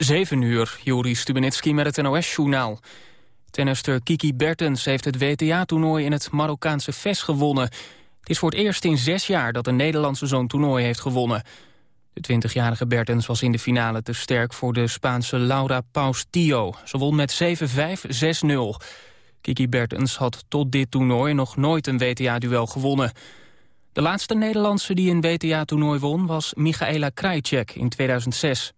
7 uur, Juri Stubenitski met het NOS-journaal. Tennister Kiki Bertens heeft het WTA-toernooi in het Marokkaanse Ves gewonnen. Het is voor het eerst in zes jaar dat een Nederlandse zo'n toernooi heeft gewonnen. De 20-jarige Bertens was in de finale te sterk voor de Spaanse Laura Paus-Tio. Ze won met 7-5, 6-0. Kiki Bertens had tot dit toernooi nog nooit een WTA-duel gewonnen. De laatste Nederlandse die een WTA-toernooi won was Michaela Krajicek in 2006.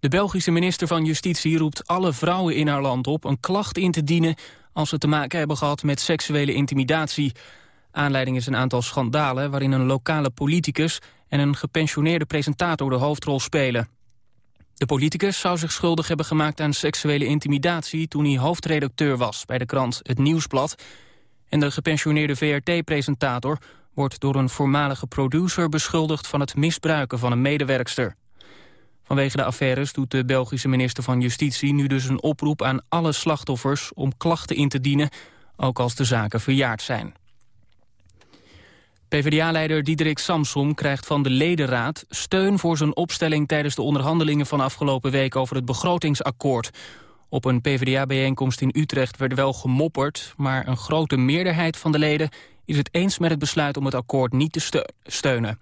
De Belgische minister van Justitie roept alle vrouwen in haar land op... een klacht in te dienen als ze te maken hebben gehad met seksuele intimidatie. Aanleiding is een aantal schandalen waarin een lokale politicus... en een gepensioneerde presentator de hoofdrol spelen. De politicus zou zich schuldig hebben gemaakt aan seksuele intimidatie... toen hij hoofdredacteur was bij de krant Het Nieuwsblad. En de gepensioneerde VRT-presentator wordt door een voormalige producer beschuldigd... van het misbruiken van een medewerkster. Vanwege de affaires doet de Belgische minister van Justitie nu dus een oproep aan alle slachtoffers om klachten in te dienen, ook als de zaken verjaard zijn. PvdA-leider Diederik Samsom krijgt van de ledenraad steun voor zijn opstelling tijdens de onderhandelingen van afgelopen week over het begrotingsakkoord. Op een PvdA-bijeenkomst in Utrecht werd wel gemopperd, maar een grote meerderheid van de leden is het eens met het besluit om het akkoord niet te steunen.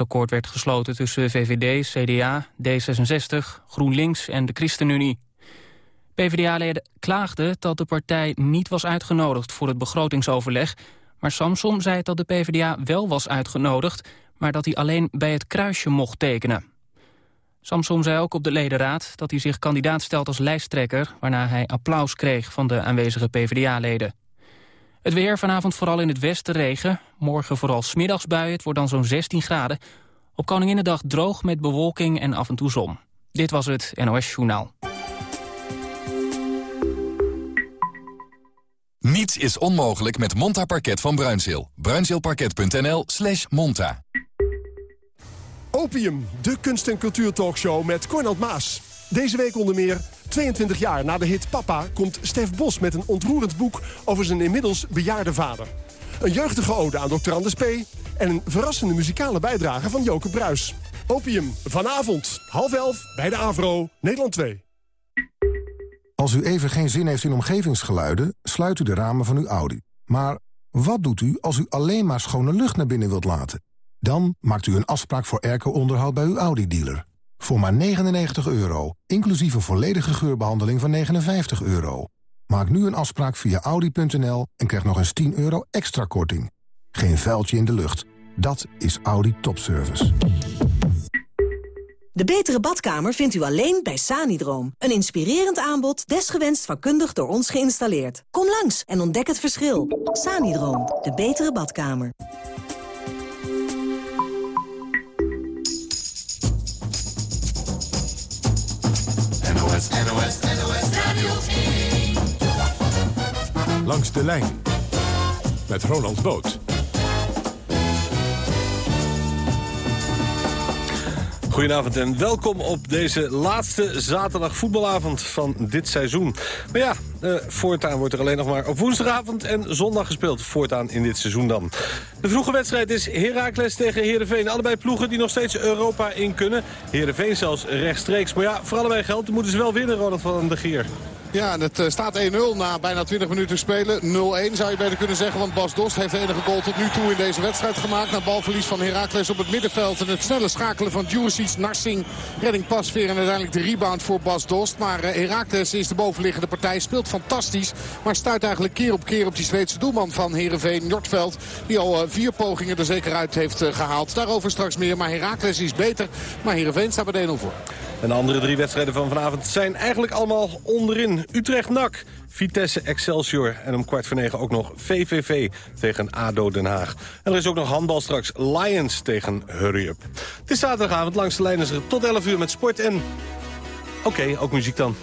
Akkoord werd gesloten tussen VVD, CDA, D66, GroenLinks en de ChristenUnie. PvdA-leden klaagden dat de partij niet was uitgenodigd voor het begrotingsoverleg... maar Samsom zei dat de PvdA wel was uitgenodigd... maar dat hij alleen bij het kruisje mocht tekenen. Samsom zei ook op de ledenraad dat hij zich kandidaat stelt als lijsttrekker... waarna hij applaus kreeg van de aanwezige PvdA-leden. Het weer vanavond vooral in het westen regen. Morgen vooral smiddags buien, het wordt dan zo'n 16 graden. Op Koninginnedag droog met bewolking en af en toe zon. Dit was het NOS Journaal. Niets is onmogelijk met Monta Parket van Bruinzeel. Bruinzeelparket.nl slash monta. Opium, de kunst- en cultuurtalkshow met Cornel Maas. Deze week onder meer 22 jaar na de hit Papa komt Stef Bos met een ontroerend boek over zijn inmiddels bejaarde vader. Een jeugdige ode aan Dr. Anders P. en een verrassende muzikale bijdrage van Joke Bruis. Opium, vanavond, half elf, bij de Avro, Nederland 2. Als u even geen zin heeft in omgevingsgeluiden, sluit u de ramen van uw Audi. Maar wat doet u als u alleen maar schone lucht naar binnen wilt laten? Dan maakt u een afspraak voor airco-onderhoud bij uw Audi-dealer. Voor maar 99 euro, inclusief een volledige geurbehandeling van 59 euro. Maak nu een afspraak via Audi.nl en krijg nog eens 10 euro extra korting. Geen vuiltje in de lucht. Dat is Audi Topservice. De betere badkamer vindt u alleen bij Sanidroom. Een inspirerend aanbod, desgewenst vakkundig door ons geïnstalleerd. Kom langs en ontdek het verschil. Sanidroom, de betere badkamer. NOS, NOS, Radio 1. Langs de lijn met Ronald Boot. Goedenavond en welkom op deze laatste zaterdag voetbalavond van dit seizoen. Maar ja, uh, voortaan wordt er alleen nog maar op woensdagavond en zondag gespeeld. Voortaan in dit seizoen dan. De vroege wedstrijd is Heracles tegen Heerenveen. Allebei ploegen die nog steeds Europa in kunnen. Heerenveen zelfs rechtstreeks. Maar ja, voor allebei geld moeten ze wel winnen, Ronald van de Geer. Ja, het eh, staat 1-0 na bijna 20 minuten spelen. 0-1 zou je beter kunnen zeggen, want Bas Dost heeft de enige goal tot nu toe in deze wedstrijd gemaakt. Na balverlies van Heracles op het middenveld en het snelle schakelen van Djuricic, Narsing, redding Pasveer en uiteindelijk de rebound voor Bas Dost. Maar eh, Heracles is de bovenliggende partij, speelt fantastisch, maar stuit eigenlijk keer op keer op die Zweedse doelman van Heerenveen, Nordveld, die al eh, vier pogingen er zeker uit heeft gehaald. Daarover straks meer, maar Heracles is beter, maar Heerenveen staat met 1-0 voor. En de andere drie wedstrijden van vanavond zijn eigenlijk allemaal onderin. Utrecht-NAC, Vitesse Excelsior en om kwart voor negen ook nog VVV tegen ADO Den Haag. En er is ook nog handbal straks Lions tegen Hurry Up. Het is zaterdagavond langs de lijn tot 11 uur met sport en... Oké, ook muziek dan.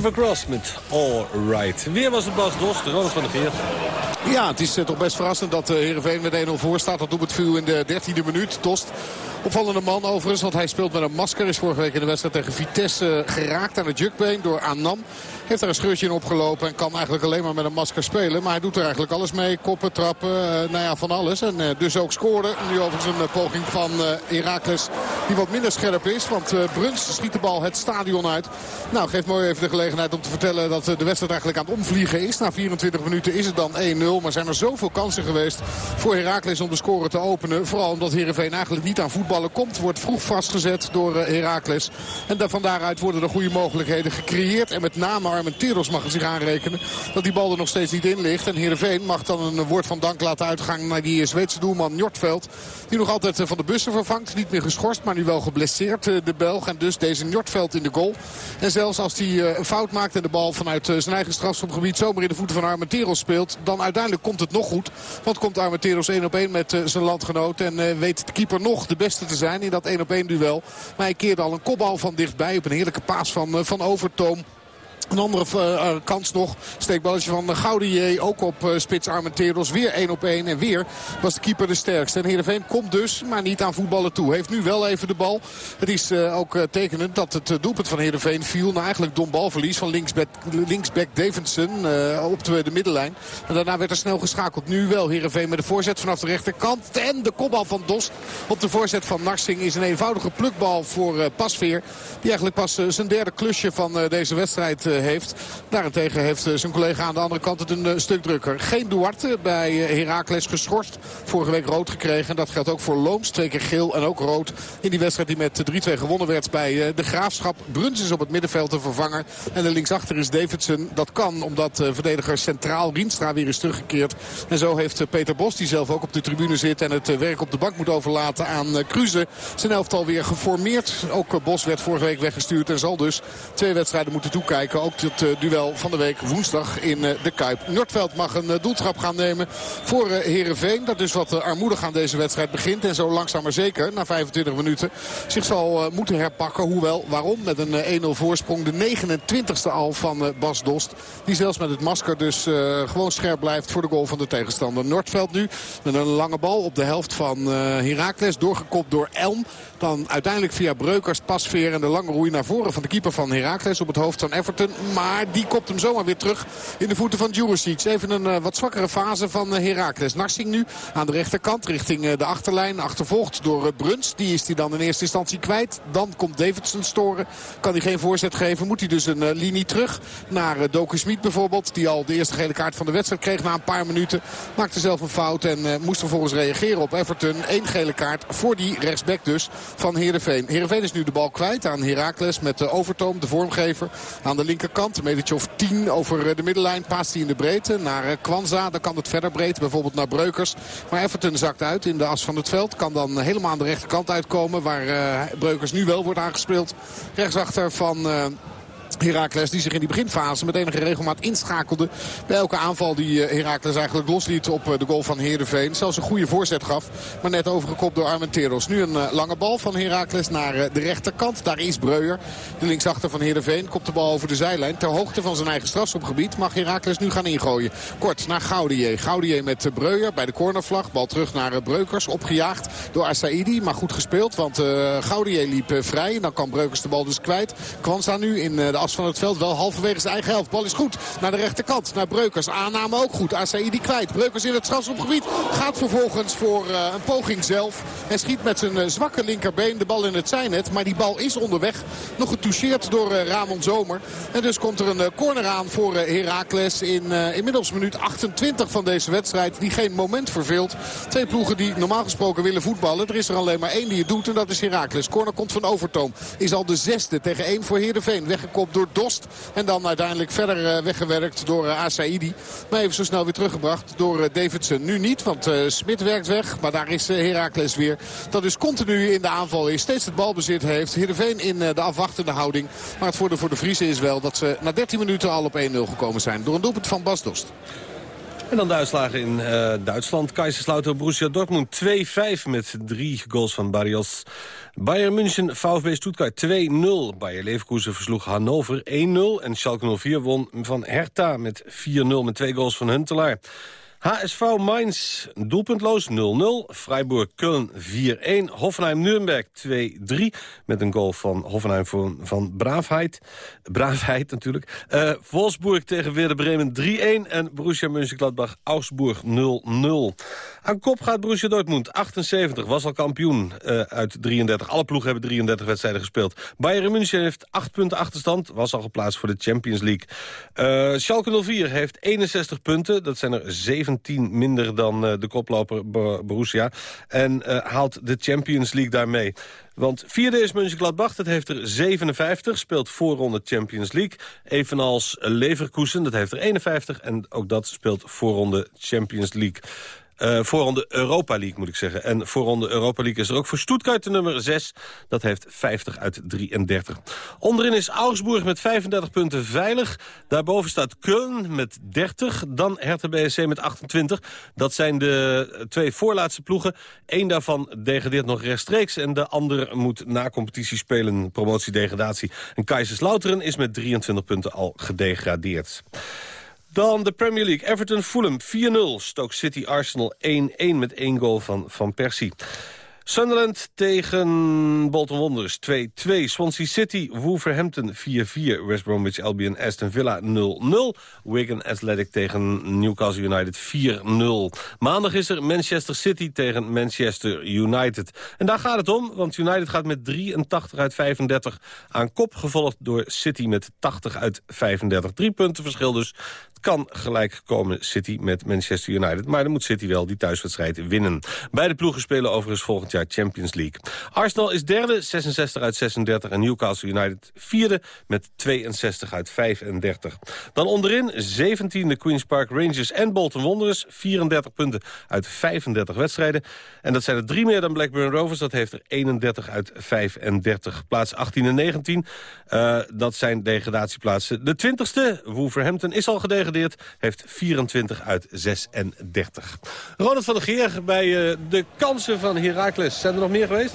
Christopher met All Right. Weer was het Bas Dost, Ronald van de Veer. Ja, het is toch best verrassend dat Heerenveen met 1-0 voor staat. Dat doet het viel in de 13e minuut. Dost Opvallende man overigens, want hij speelt met een masker. Is vorige week in de wedstrijd tegen Vitesse geraakt aan het jukbeen door Anam. Heeft daar een scheurtje in opgelopen en kan eigenlijk alleen maar met een masker spelen. Maar hij doet er eigenlijk alles mee. Koppen, trappen, uh, nou ja, van alles. En uh, dus ook scoren. Nu overigens een poging van Herakles die wat minder scherp is. Want Bruns schiet de bal het stadion uit. Nou, geeft mooi even de gelegenheid om te vertellen dat de wedstrijd eigenlijk aan het omvliegen is. Na 24 minuten is het dan 1-0. Maar zijn er zoveel kansen geweest voor Herakles om de score te openen. Vooral omdat Heerenveen eigenlijk niet aan voetballen komt. Wordt vroeg vastgezet door Herakles. En daar, van daaruit worden er goede mogelijkheden gecreëerd. En met name Armenteros mag zich aanrekenen dat die bal er nog steeds niet in ligt. En Heerenveen mag dan een woord van dank laten uitgaan naar die Zweedse doelman Njortveld. Die nog altijd van de bussen vervangt. Niet meer geschorst, maar nu wel geblesseerd de Belg. En dus deze Njortveld in de goal. En zelfs als hij een fout maakt en de bal vanuit zijn eigen strafschopgebied zomaar in de voeten van Armenteros speelt. Dan uiteindelijk komt het nog goed. Want komt Armenteros 1 op 1 met zijn landgenoot. En weet de keeper nog de beste te zijn in dat 1 op 1 duel. Maar hij keerde al een kopbal van dichtbij op een heerlijke paas van, van Overtoom. Een andere uh, kans nog. Steekballetje van Gaudier. Ook op uh, spits Armenteros. Weer 1 op 1. En weer was de keeper de sterkste. En Heerenveen komt dus, maar niet aan voetballen toe. Heeft nu wel even de bal. Het is ook tekenend dat het doelpunt van Heerenveen viel. Nou eigenlijk dom balverlies van linksback, linksback Davidson op de, de, middenlijn. En daarna werd er snel geschakeld. Nu wel Heerenveen met de voorzet vanaf de rechterkant. En de kopbal van Dos op de voorzet van Narsing is een eenvoudige plukbal voor Pasveer. Die eigenlijk pas zijn derde klusje van deze wedstrijd heeft. Daarentegen heeft zijn collega aan de andere kant het een stuk drukker. Geen Duarte bij Heracles geschorst. Vorige week rood gekregen. Dat geldt ook voor Looms. Twee keer geel en ook rood. In die wedstrijd die met 3-2 gewonnen werd bij de Graafschap. Bruns is op het middenveld te vervangen. En de linksachter is Davidson. Dat kan omdat verdediger centraal Rienstra weer is teruggekeerd. En zo heeft Peter Bos, die zelf ook op de tribune zit... en het werk op de bank moet overlaten aan Cruze... zijn elftal weer geformeerd. Ook Bos werd vorige week weggestuurd en zal dus twee wedstrijden moeten toekijken. Ook het uh, duel van de week woensdag in uh, de Kuip. Noordveld mag een uh, doeltrap gaan nemen voor Herenveen. Dat dus wat armoedig aan deze wedstrijd begint. En zo langzaam maar zeker, na 25 minuten, zich zal moeten herpakken. Hoewel, waarom? Met een 1-0 voorsprong. De 29ste al van Bas Dost. Die zelfs met het masker dus gewoon scherp blijft voor de goal van de tegenstander. Noordveld nu met een lange bal op de helft van Heracles. Doorgekopt door Elm. Dan uiteindelijk via Breukers, Pasveer en de lange roei naar voren van de keeper van Heracles op het hoofd van Everton. Maar die kopt hem zomaar weer terug in de voeten van Juricic. Even een uh, wat zwakkere fase van uh, Heracles. Narsing nu aan de rechterkant richting uh, de achterlijn. Achtervolgd door Bruns. Die is hij dan in eerste instantie kwijt. Dan komt Davidson storen. Kan hij geen voorzet geven. Moet hij dus een linie terug naar Doku Smit bijvoorbeeld. Die al de eerste gele kaart van de wedstrijd kreeg na een paar minuten. Maakte zelf een fout en moest vervolgens reageren op Everton. Eén gele kaart voor die rechtsback dus van Heerenveen. Heerenveen is nu de bal kwijt aan Heracles met de Overtoom, de vormgever. Aan de linkerkant, een of 10 over de middenlijn. Paast hij in de breedte naar Kwanza. Dan kan het verder breed, bijvoorbeeld naar Breukers. Maar Everton zakt uit in de as van het veld. Kan dan helemaal aan de rechterkant uitkomen. Waar Breukers nu wel wordt aangespeeld. Rechtsachter van... Heracles die zich in die beginfase met enige regelmaat inschakelde. Bij elke aanval die Heracles eigenlijk losliet op de goal van Heerenveen. Zelfs een goede voorzet gaf. Maar net overgekopt door Armenteros. Nu een lange bal van Heracles naar de rechterkant. Daar is Breuer. De linksachter van Heerenveen komt de bal over de zijlijn. Ter hoogte van zijn eigen strafschopgebied mag Heracles nu gaan ingooien. Kort naar Gaudier. Gaudier met Breuer bij de cornervlag. Bal terug naar Breukers. Opgejaagd door Asaidi. Maar goed gespeeld. Want Gaudier liep vrij. Dan kan Breukers de bal dus kwijt. Kwanza nu in de van het veld. Wel halverwege zijn eigen helft. Bal is goed naar de rechterkant. Naar Breukers. Aanname ook goed. Asaidi kwijt. Breukers in het strafschopgebied. Gaat vervolgens voor uh, een poging zelf. En schiet met zijn uh, zwakke linkerbeen de bal in het zijnet. Maar die bal is onderweg. Nog getoucheerd door uh, Ramon Zomer. En dus komt er een corner aan voor Heracles. In inmiddels minuut 28 van deze wedstrijd. Die geen moment verveelt. Twee ploegen die normaal gesproken willen voetballen. Er is er alleen maar één die het doet. En dat is Heracles. Corner komt van Overtoom. Is al de zesde tegen één voor Heerenveen. Weggekopt door Dost. En dan uiteindelijk verder weggewerkt door uh, Asaidi. Maar even zo snel weer teruggebracht door Davidson. Nu niet, want Smit werkt weg. Maar daar is Heracles weer. Dat dus continu in de aanval is. Steeds het balbezit heeft. Heerenveen in de afwachtende houding. Maar het voordeel voor de Vriezen is wel dat ze na 13 minuten al op 1-0 gekomen zijn. Door een doelpunt van Bas Dost. En dan de uitslagen in uh, Duitsland. Kaiserslautern, Borussia Dortmund 2-5 met drie goals van Barrios. Bayern München, VfB Stuttgart 2-0. Bayer Leverkusen versloeg Hannover 1-0. En Schalke 04 won van Hertha met 4-0 met twee goals van Huntelaar. HSV Mainz doelpuntloos 0-0. Freiburg-Köln 4-1. Hoffenheim-Nürnberg 2-3. Met een goal van Hoffenheim van, van Braafheid. Braafheid natuurlijk. Uh, Wolfsburg tegen Werder Bremen 3-1. En Borussia Mönchengladbach-Augsburg 0-0. Aan kop gaat Borussia Dortmund 78. Was al kampioen uh, uit 33. Alle ploegen hebben 33 wedstrijden gespeeld. Bayern München heeft 8 punten achterstand. Was al geplaatst voor de Champions League. Uh, Schalke 04 heeft 61 punten. Dat zijn er 7 17 minder dan uh, de koploper Borussia. En uh, haalt de Champions League daarmee. Want vierde is Mönchengladbach, dat heeft er 57, speelt voorronde Champions League. Evenals Leverkusen, dat heeft er 51 en ook dat speelt voorronde Champions League. Uh, voorronde Europa League, moet ik zeggen. En voorronde Europa League is er ook voor Stuttgart de nummer 6. Dat heeft 50 uit 33. Onderin is Augsburg met 35 punten veilig. Daarboven staat Köln met 30. Dan Hertha BSC met 28. Dat zijn de twee voorlaatste ploegen. Eén daarvan degradeert nog rechtstreeks. En de ander moet na competitie spelen, promotie-degradatie. En Kaiserslauteren is met 23 punten al gedegradeerd. Dan de Premier League. Everton Fulham 4-0. Stoke City Arsenal 1-1 met één goal van Van Persie. Sunderland tegen Bolton Wanderers 2-2. Swansea City, Wolverhampton 4-4. West Bromwich Albion, Aston Villa 0-0. Wigan Athletic tegen Newcastle United 4-0. Maandag is er Manchester City tegen Manchester United. En daar gaat het om, want United gaat met 83 uit 35 aan kop... gevolgd door City met 80 uit 35. Drie punten verschil dus kan gelijk komen City met Manchester United. Maar dan moet City wel die thuiswedstrijd winnen. Beide ploegen spelen overigens volgend jaar Champions League. Arsenal is derde, 66 uit 36. En Newcastle United vierde met 62 uit 35. Dan onderin 17e Queen's Park Rangers en Bolton Wanderers. 34 punten uit 35 wedstrijden. En dat zijn er drie meer dan Blackburn Rovers. Dat heeft er 31 uit 35. Plaats 18 en 19, uh, dat zijn degradatieplaatsen. De 20e, Wolverhampton, is al heeft 24 uit 36. Ronald van der Geer bij uh, de kansen van Heracles. Zijn er nog meer geweest?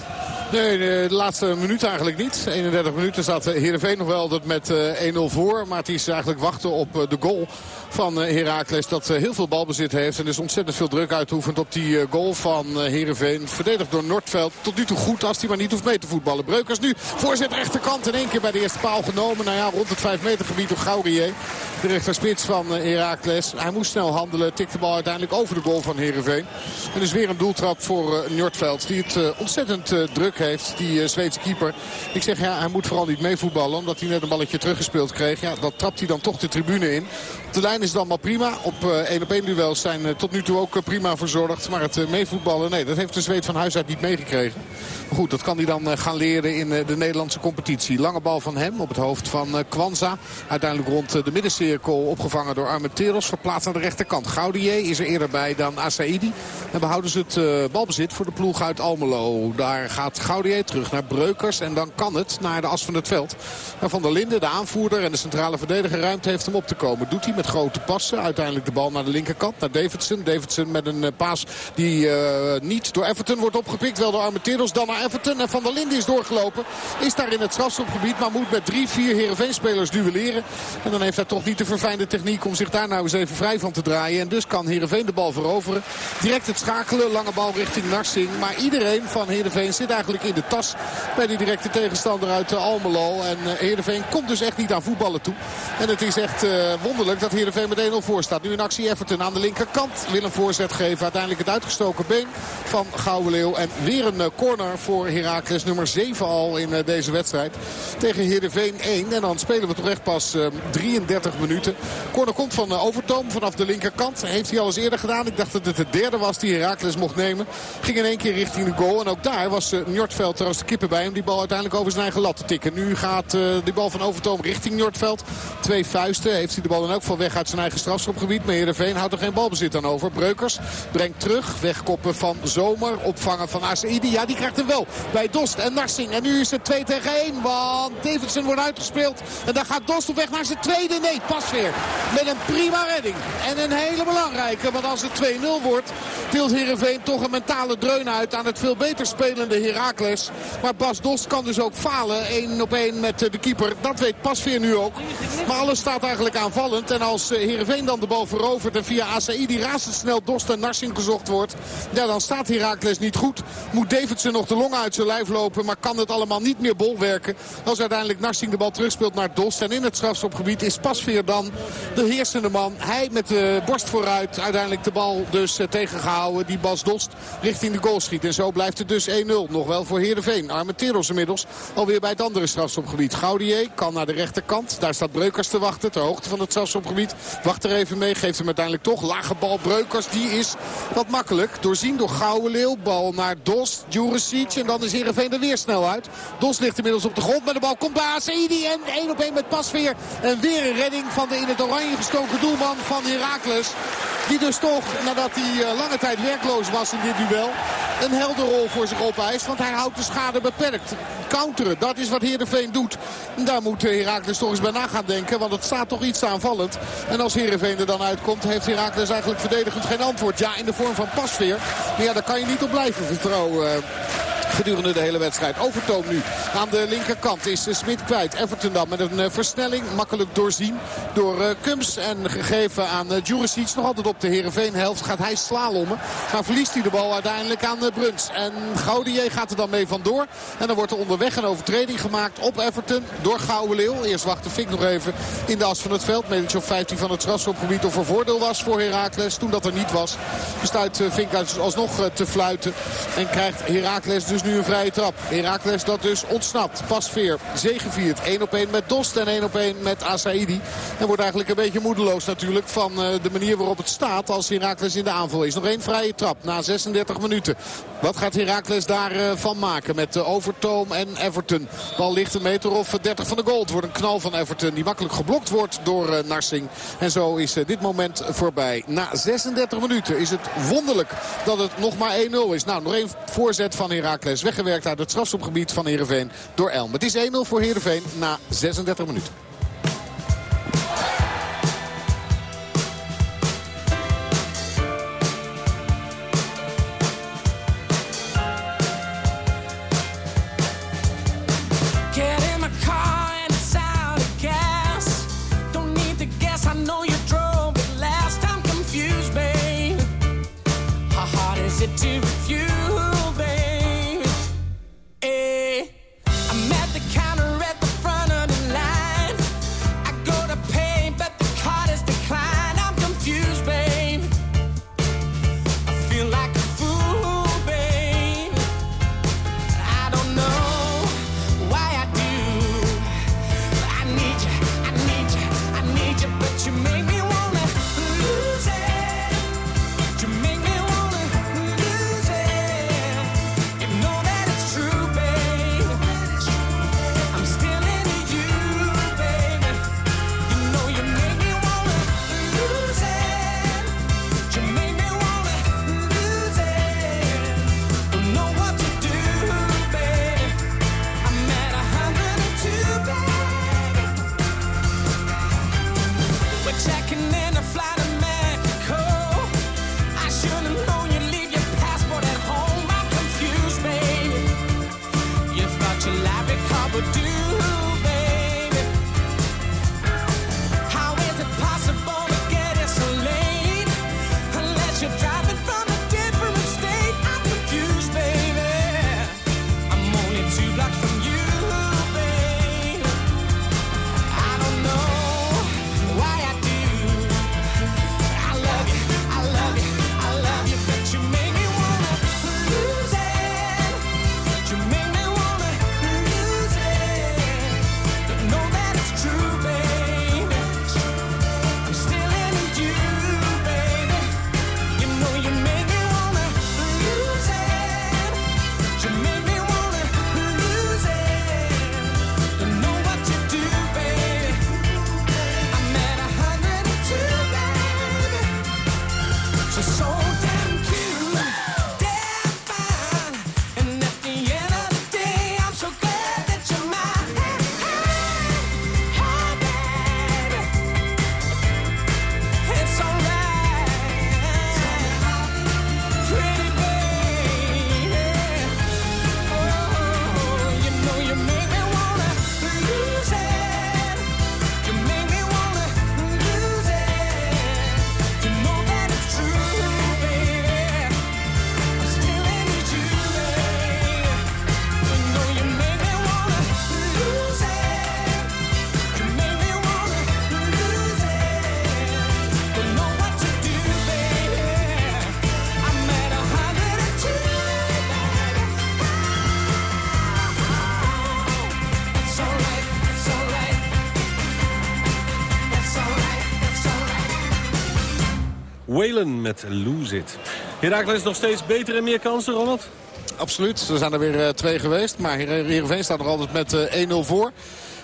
Nee, de laatste minuut eigenlijk niet. 31 minuten zat Heerenveen nog wel dat met uh, 1-0 voor. Maar het is eigenlijk wachten op uh, de goal van Heracles. Dat heel veel balbezit heeft. En dus ontzettend veel druk uitoefent op die goal van Heerenveen. Verdedigd door Noordveld. Tot nu toe goed als hij maar niet hoeft mee te voetballen. Breukers nu voorzet rechterkant in één keer bij de eerste paal genomen. Nou ja, rond het 5 meter gebied door Gaurier. De rechterspits van Heracles. Hij moest snel handelen. Tikt de bal uiteindelijk over de goal van Heerenveen. En dus weer een doeltrap voor Noordveld. Die het ontzettend druk heeft. Die Zweedse keeper. Ik zeg ja, hij moet vooral niet meevoetballen. Omdat hij net een balletje teruggespeeld kreeg. Ja, dat trapt hij dan toch de tribune in. De lijn is het allemaal prima. Op 1 op 1 duels zijn tot nu toe ook prima verzorgd. Maar het meevoetballen, nee, dat heeft de Zweed van huis uit niet meegekregen. Maar goed, dat kan hij dan gaan leren in de Nederlandse competitie. Lange bal van hem op het hoofd van Kwanza. Uiteindelijk rond de middencirkel opgevangen door Armenteros. Verplaatst aan de rechterkant. Gaudier is er eerder bij dan Asaidi. En behouden ze het balbezit voor de ploeg uit Almelo. Daar gaat Gaudier terug naar Breukers. En dan kan het naar de as van het veld. Maar Van der Linden, de aanvoerder en de centrale verdediger ruimte heeft hem op te komen. Doet hij grote passen. Uiteindelijk de bal naar de linkerkant, naar Davidson. Davidson met een paas die uh, niet door Everton wordt opgepikt. Wel door Armenteros, dan naar Everton. En Van der Linden is doorgelopen. Is daar in het strafschopgebied, maar moet met drie, vier Heerenveen-spelers duelleren. En dan heeft hij toch niet de verfijnde techniek om zich daar nou eens even vrij van te draaien. En dus kan Heerenveen de bal veroveren. Direct het schakelen, lange bal richting Narsing. Maar iedereen van Heerenveen zit eigenlijk in de tas bij die directe tegenstander uit Almelo. En Heerenveen komt dus echt niet aan voetballen toe. En het is echt wonderlijk dat Heerenveen met 1-0 voor staat. Nu in actie Everton aan de linkerkant. Wil een voorzet geven. Uiteindelijk het uitgestoken been van Gouwenleeuw. En weer een corner voor Heracles. Nummer 7 al in uh, deze wedstrijd. Tegen Heerenveen 1. En dan spelen we toch echt pas uh, 33 minuten. Corner komt van Overtoom vanaf de linkerkant. Heeft hij al eens eerder gedaan. Ik dacht dat het de derde was die Herakles mocht nemen. Ging in één keer richting de goal. En ook daar was Njortveld als de kippen bij om die bal uiteindelijk over zijn eigen lat te tikken. Nu gaat die bal van Overtoom richting Njortveld. Twee vuisten. Heeft hij de bal dan ook van weg uit zijn eigen strafschopgebied. Maar Heerenveen houdt er geen balbezit aan over. Breukers brengt terug. Wegkoppen van Zomer. Opvangen van Asaidi. Ja, die krijgt hem wel bij Dost en Narsing. En nu is het 2 tegen 1. Want Davidson wordt uitgespeeld. En dan gaat Dost op weg naar zijn tweede. Nee, pas weer. Met een prima redding. En een hele belangrijke. Want als het 2-0 wordt, deelt Heerenveen toch een mentale dreun uit aan het veel beter spelende Heracles. Maar Bas Dost kan dus ook falen. 1 op 1 met de keeper. Dat weet Pasveer nu ook. Maar alles staat eigenlijk aanvallend. En als Heerenveen dan de bal verovert en via ACI razendsnel Dost en Narsing gezocht wordt. Ja, dan staat Heracles niet goed. Moet Davidson nog de longen uit zijn lijf lopen. Maar kan het allemaal niet meer bolwerken. Als uiteindelijk Narsing de bal terugspeelt naar Dost. En in het strafschopgebied is Pasveer dan de heersende man. Hij met de borst vooruit uiteindelijk de bal dus tegengehouden. Die Bas Dost richting de goal schiet. En zo blijft het dus 1-0. Nog wel voor Heerenveen. Armenteros inmiddels alweer bij het andere strafschopgebied. Gaudier kan naar de rechterkant. Daar staat Breukers te wachten. Ter hoogte van het Wacht er even mee. Geeft hem uiteindelijk toch. Lage bal Breukers. Die is wat makkelijk. Doorzien door Leeuw. Bal naar Dos. Juricic. En dan is Heerenveen er weer snel uit. Dos ligt inmiddels op de grond. Maar de bal komt bij Asaidi. En 1 op 1 met Pasveer. En weer een redding van de in het oranje gestoken doelman van Heracles. Die dus toch, nadat hij lange tijd werkloos was in dit duel... een helder rol voor zich opeist. Want hij houdt de schade beperkt. Counteren, dat is wat Heerenveen doet. Daar moet Heracles toch eens bij na gaan denken. Want het staat toch iets aanvallend. En als Heerenveen er dan uitkomt, heeft Heracles eigenlijk verdedigend geen antwoord. Ja, in de vorm van pasveer. Maar ja, daar kan je niet op blijven vertrouwen gedurende de hele wedstrijd. Overtoom nu aan de linkerkant is Smit kwijt. Everton dan met een versnelling. Makkelijk doorzien door Kums. En gegeven aan Juricic. Nog altijd op de Heerenveen-helft gaat hij slalommen. Maar verliest hij de bal uiteindelijk aan Bruns. En Gaudier gaat er dan mee vandoor. En dan wordt er onderweg een overtreding gemaakt op Everton door Leeuw. Eerst wachtte Fink nog even in de as van het veld. Metertje of 15 van het strafschopgebied of er voordeel was voor Heracles. Toen dat er niet was, besluit Fink alsnog te fluiten. En krijgt Heracles dus nu een vrije trap. Heracles dat dus ontsnapt. Pasveer zegeviert. 1 op 1 met Dost en 1 op 1 met Asaidi. En wordt eigenlijk een beetje moedeloos natuurlijk van de manier waarop het staat als Heracles in de aanval is. Nog één vrije trap na 36 minuten. Wat gaat Heracles daarvan maken met Overtoom en Everton? Bal ligt een meter of 30 van de goal. Het wordt een knal van Everton die makkelijk geblokt wordt door Narsing. En zo is dit moment voorbij. Na 36 minuten is het wonderlijk dat het nog maar 1-0 is. Nou, nog één voorzet van Heracles. Weggewerkt uit het strafschopgebied van Heerenveen door Elm. Het is 1-0 voor Heerenveen na 36 minuten. to refuse Met Lose It. Herakles nog steeds beter en meer kansen, Ronald? Absoluut. Er zijn er weer uh, twee geweest. Maar Heerenveen staat nog altijd met uh, 1-0 voor.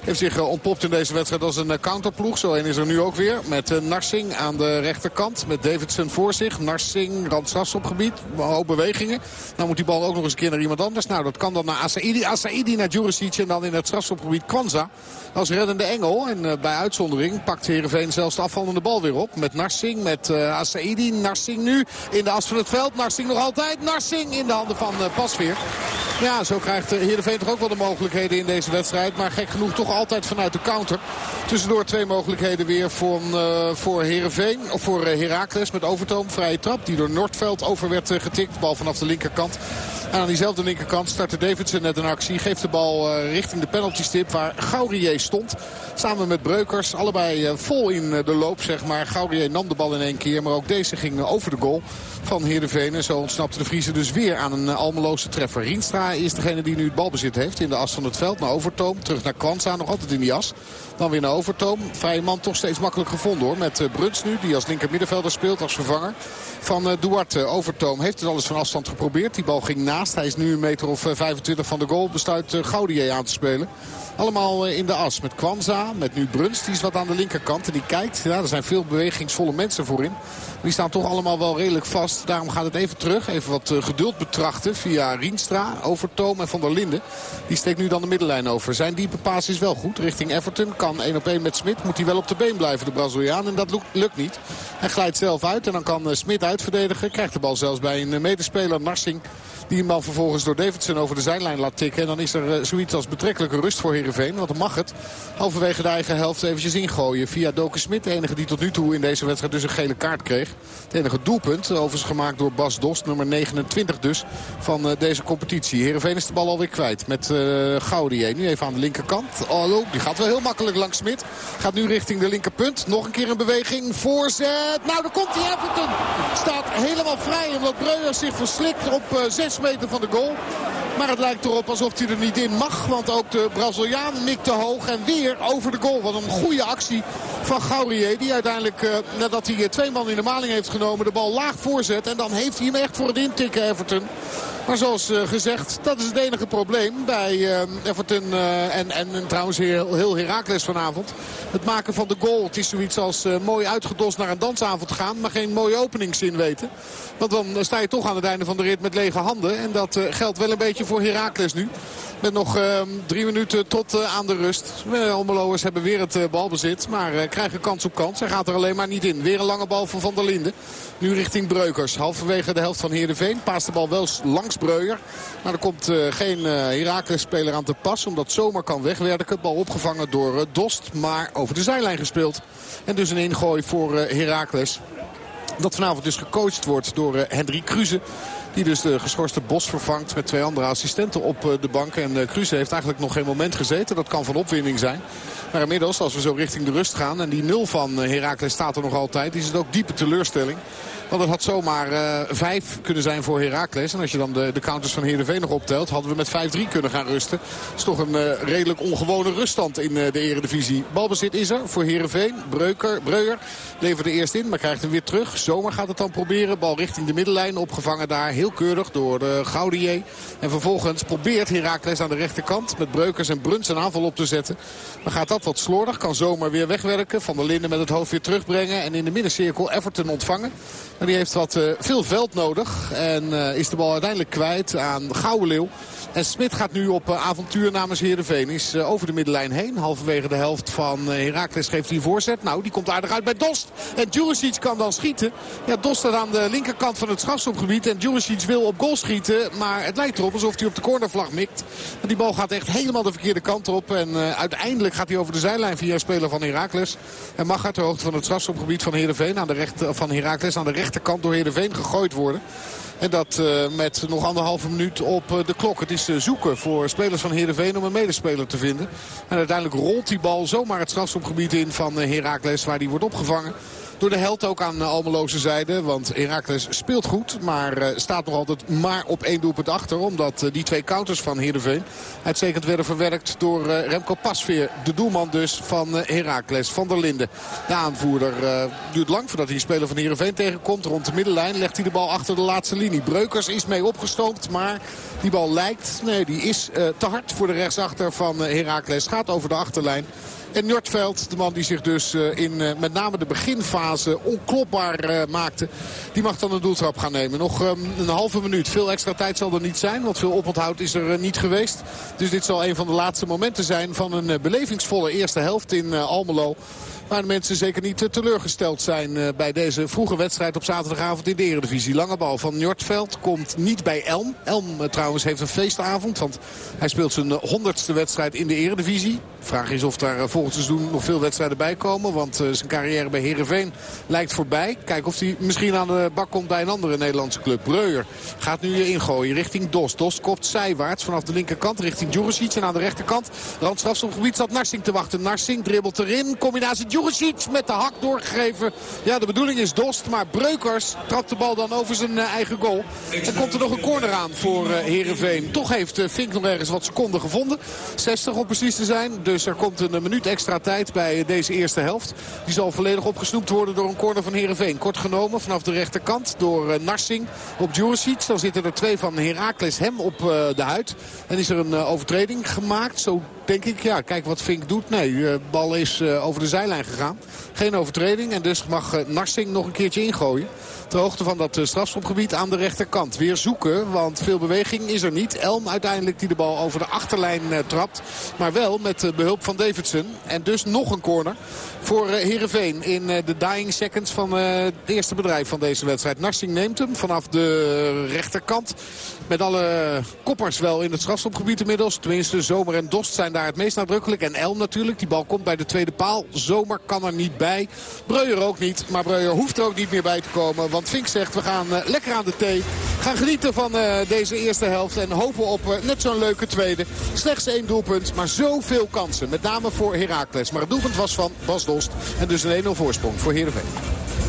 Heeft zich uh, ontpopt in deze wedstrijd als een uh, counterploeg. Zo een is er nu ook weer. Met uh, Narsing aan de rechterkant. Met Davidson voor zich. Narsing, randstras op gebied. Hoop bewegingen. Dan moet die bal ook nog eens een keer naar iemand anders. Nou, dat kan dan naar Asaidi. Asaidi naar Juricic. En dan in het strafschopgebied Kwanza als reddende engel. En bij uitzondering pakt Heerenveen zelfs de afvallende bal weer op. Met Narsing, met Asaidi. Narsing nu in de as van het veld. Narsing nog altijd. Narsing in de handen van Pasveer. Ja, zo krijgt Heerenveen toch ook wel de mogelijkheden in deze wedstrijd. Maar gek genoeg toch altijd vanuit de counter. Tussendoor twee mogelijkheden weer voor, uh, voor Heerenveen. Of voor uh, Heracles met Overtoom. Vrije trap die door Noordveld over werd uh, getikt. Bal vanaf de linkerkant. Aan diezelfde linkerkant startte Davidson net een actie. Geeft de bal richting de penaltystip waar Gaurier stond. Samen met Breukers. Allebei vol in de loop zeg maar. Gaurier nam de bal in één keer. Maar ook deze ging over de goal van Heerenveen. En zo ontsnapte de Vriezen dus weer aan een Almeloze treffer. Rienstra is degene die nu het balbezit heeft in de as van het veld. Naar Overtoom. Terug naar Kwanza. Nog altijd in die as. Dan weer naar Overtoom. Vrije man toch steeds makkelijk gevonden hoor. Met Bruns nu. Die als linker middenvelder speelt als vervanger van Duarte. Overtoom heeft het alles van afstand geprobeerd. Die bal ging naast. Hij is nu een meter of 25 van de goal. Besluit Gaudier aan te spelen. Allemaal in de as. Met Kwanza, met nu Bruns. Die is wat aan de linkerkant en die kijkt. Ja, er zijn veel bewegingsvolle mensen voorin. Die staan toch allemaal wel redelijk vast. Daarom gaat het even terug. Even wat geduld betrachten via Rienstra, Overtoom en Van der Linden. Die steekt nu dan de middenlijn over. Zijn diepe paas is wel goed. Richting Everton kan 1 op 1 met Smit. Moet hij wel op de been blijven, de Braziliaan. En dat lukt niet. Hij glijdt zelf uit en dan kan Smit uitverdedigen. Krijgt de bal zelfs bij een medespeler Narsing. Die hem dan vervolgens door Davidson over de zijlijn laat tikken. En dan is er zoiets als betrekkelijke rust voor Heerenveen. Want dan mag het halverwege de eigen helft eventjes ingooien. Via Doken Smit, de enige die tot nu toe in deze wedstrijd dus een gele kaart kreeg. Het enige doelpunt, overigens gemaakt door Bas Dost, nummer 29 dus, van uh, deze competitie. Heerenveen is de bal alweer kwijt met uh. Nu even aan de linkerkant. Die gaat wel heel makkelijk langs Smit. Gaat nu richting de linkerpunt. Nog een keer een beweging. Voorzet. Nou, daar komt hij Everton. Staat helemaal vrij omdat Breuer zich verslikt op uh, 6 meter van de goal. Maar het lijkt erop alsof hij er niet in mag. Want ook de Braziliaan mikt te hoog. En weer over de goal. Wat een goede actie van Gaurier. Die uiteindelijk, uh, nadat hij twee man in de maling heeft genomen, de bal laag voorzet. En dan heeft hij hem echt voor het intikken, Everton. Maar zoals uh, gezegd, dat is het enige probleem bij uh, Everton en, en, en, trouwens heel, heel Heracles vanavond. Het maken van de goal. Het is zoiets als mooi uitgedost naar een dansavond gaan, maar geen mooie openingszin weten. Want dan sta je toch aan het einde van de rit met lege handen. En dat geldt wel een beetje voor Heracles nu. Met nog uh, drie minuten tot uh, aan de rust. De Almeloers hebben weer het uh, balbezit. Maar krijgen kans op kans. Hij gaat er alleen maar niet in. Weer een lange bal van Van der Linden. Nu richting Breukers. Halverwege de helft van Heerenveen. Paast de bal wel langs Breuer. Maar er komt geen Heracles-speler aan te pas. Omdat zomaar kan wegwerken. Bal opgevangen door Dost. Maar over de zijlijn gespeeld. En dus een ingooi voor Heracles. Dat vanavond dus gecoacht wordt door Hendrik Kruse. Die dus de geschorste Bos vervangt met twee andere assistenten op de bank. En Kruse heeft eigenlijk nog geen moment gezeten. Dat kan van opwinding zijn. Maar inmiddels, als we zo richting de rust gaan... en die nul van Heracles staat er nog altijd... is het ook diepe teleurstelling. Want het had zomaar uh, vijf kunnen zijn voor Heracles. En als je dan de, de counters van Heerenveen nog optelt... hadden we met 5-3 kunnen gaan rusten. Dat is toch een uh, redelijk ongewone ruststand in uh, de eredivisie. Balbezit is er voor Heerenveen. Breuker, Breuer leverde eerst in, maar krijgt hem weer terug. Zomer gaat het dan proberen. Bal richting de middenlijn. Opgevangen daar heel keurig door de Gaudier. En vervolgens probeert Heracles aan de rechterkant... met Breukers en Bruns een aanval op te zetten. Maar gaat dat wat slordig. Kan Zomer weer wegwerken. Van der Linden met het hoofd weer terugbrengen. En in de middencirkel Everton ontvangen. Maar die heeft wat uh, veel veld nodig. En uh, is de bal uiteindelijk kwijt aan Gouwenleeuw. En Smit gaat nu op uh, avontuur namens Heerenveen. Is over de middenlijn heen. Halverwege de helft van Heracles geeft hij voorzet. Nou, die komt aardig uit bij Dost. En Djuricic kan dan schieten. Ja, Dost staat aan de linkerkant van het strafschopgebied. En Djuricic wil op goal schieten. Maar het lijkt erop alsof hij op de cornervlag mikt. Die bal gaat echt helemaal de verkeerde kant op. En uiteindelijk gaat hij over de zijlijn via speler van Heracles. En mag uit de hoogte van het strafschopgebied van Heerenveen. Aan de recht, van Heracles aan de rechterkant door Heerenveen gegooid worden. En dat uh, met nog anderhalve minuut op uh, de klok. Het is zoeken voor spelers van Heerenveen om een medespeler te vinden. En uiteindelijk rolt die bal zomaar het strafschopgebied in van Heracles waar die wordt opgevangen door de held ook aan Almeloze zijde. Want Heracles speelt goed, maar staat nog altijd maar op één doelpunt achter. Omdat die twee counters van Heerenveen uitstekend werden verwerkt door Remco Pasveer. De doelman dus van Heracles, Van der Linden. De aanvoerder duurt lang voordat hij de speler van Heerenveen tegenkomt. Rond de middenlijn legt hij de bal achter de laatste linie. Breukers is mee opgestoomd, maar die bal lijkt, nee die is te hard voor de rechtsachter van Heracles. Gaat over de achterlijn. En Nordveld, de man die zich dus eh, in eh, met name de beginfase onklopbaar eh, maakte. Die mag dan een doeltrap gaan nemen. Nog ehm, een halve minuut. Veel extra tijd zal er niet zijn. Want veel oponthoud is er niet geweest. Dus dit zal een van de laatste momenten zijn van een belevingsvolle eerste helft in Almelo. Waar de mensen zeker niet teleurgesteld zijn bij deze vroege wedstrijd op zaterdagavond in de Eredivisie. Lange bal van Njortveld komt niet bij Elm. Elm trouwens heeft een feestavond, want hij speelt zijn honderdste wedstrijd in de Eredivisie. Vraag is of daar volgend seizoen nog veel wedstrijden bij komen. Want zijn carrière bij Herenveen lijkt voorbij. Kijk of hij misschien aan de bak komt bij een andere Nederlandse club. Breuer gaat nu ingooien richting Dos. Dos kopt zijwaarts vanaf de linkerkant richting Djuricic. En aan de rechterkant, gebied zat Narsing te wachten. Narsing dribbelt erin. Combinatie Djuricic met de hak doorgegeven. Ja, de bedoeling is Dost. Maar Breukers trapt de bal dan over zijn uh, eigen goal. En komt er nog een corner aan voor uh, Heerenveen. Toch heeft Fink nog ergens wat seconden gevonden. 60 om precies te zijn. Dus er komt een minuut extra tijd bij deze eerste helft. Die zal volledig opgesnoept worden door een corner van Heerenveen. Kort genomen vanaf de rechterkant door eh, Narsing op Juricic. Dan zitten er twee van Herakles hem op eh, de huid. En is er een eh, overtreding gemaakt. Zo denk ik, ja, kijk wat Fink doet. Nee, de bal is over de zijlijn gegaan. Geen overtreding en dus mag Narsing nog een keertje ingooien. Ter hoogte van dat strafschopgebied aan de rechterkant. Weer zoeken, want veel beweging is er niet. Elm uiteindelijk die de bal over de achterlijn trapt. Maar wel met behulp van Davidson. En dus nog een corner voor Heerenveen in de dying seconds van het eerste bedrijf van deze wedstrijd. Narsing neemt hem vanaf de rechterkant. Met alle koppers wel in het strafschopgebied inmiddels. Tenminste, Zomer en Dost zijn daar het meest nadrukkelijk. En Elm natuurlijk. Die bal komt bij de tweede paal. Zomer kan er niet bij. Breuer ook niet. Maar Breuer hoeft er ook niet meer bij te komen. Want Vink zegt, we gaan lekker aan de thee. Gaan genieten van deze eerste helft. En hopen op net zo'n leuke tweede. Slechts één doelpunt, maar zoveel kansen. Met name voor Heracles. Maar het doelpunt was van Bas Dost. En dus een 1-0 voorsprong voor Heerenveen.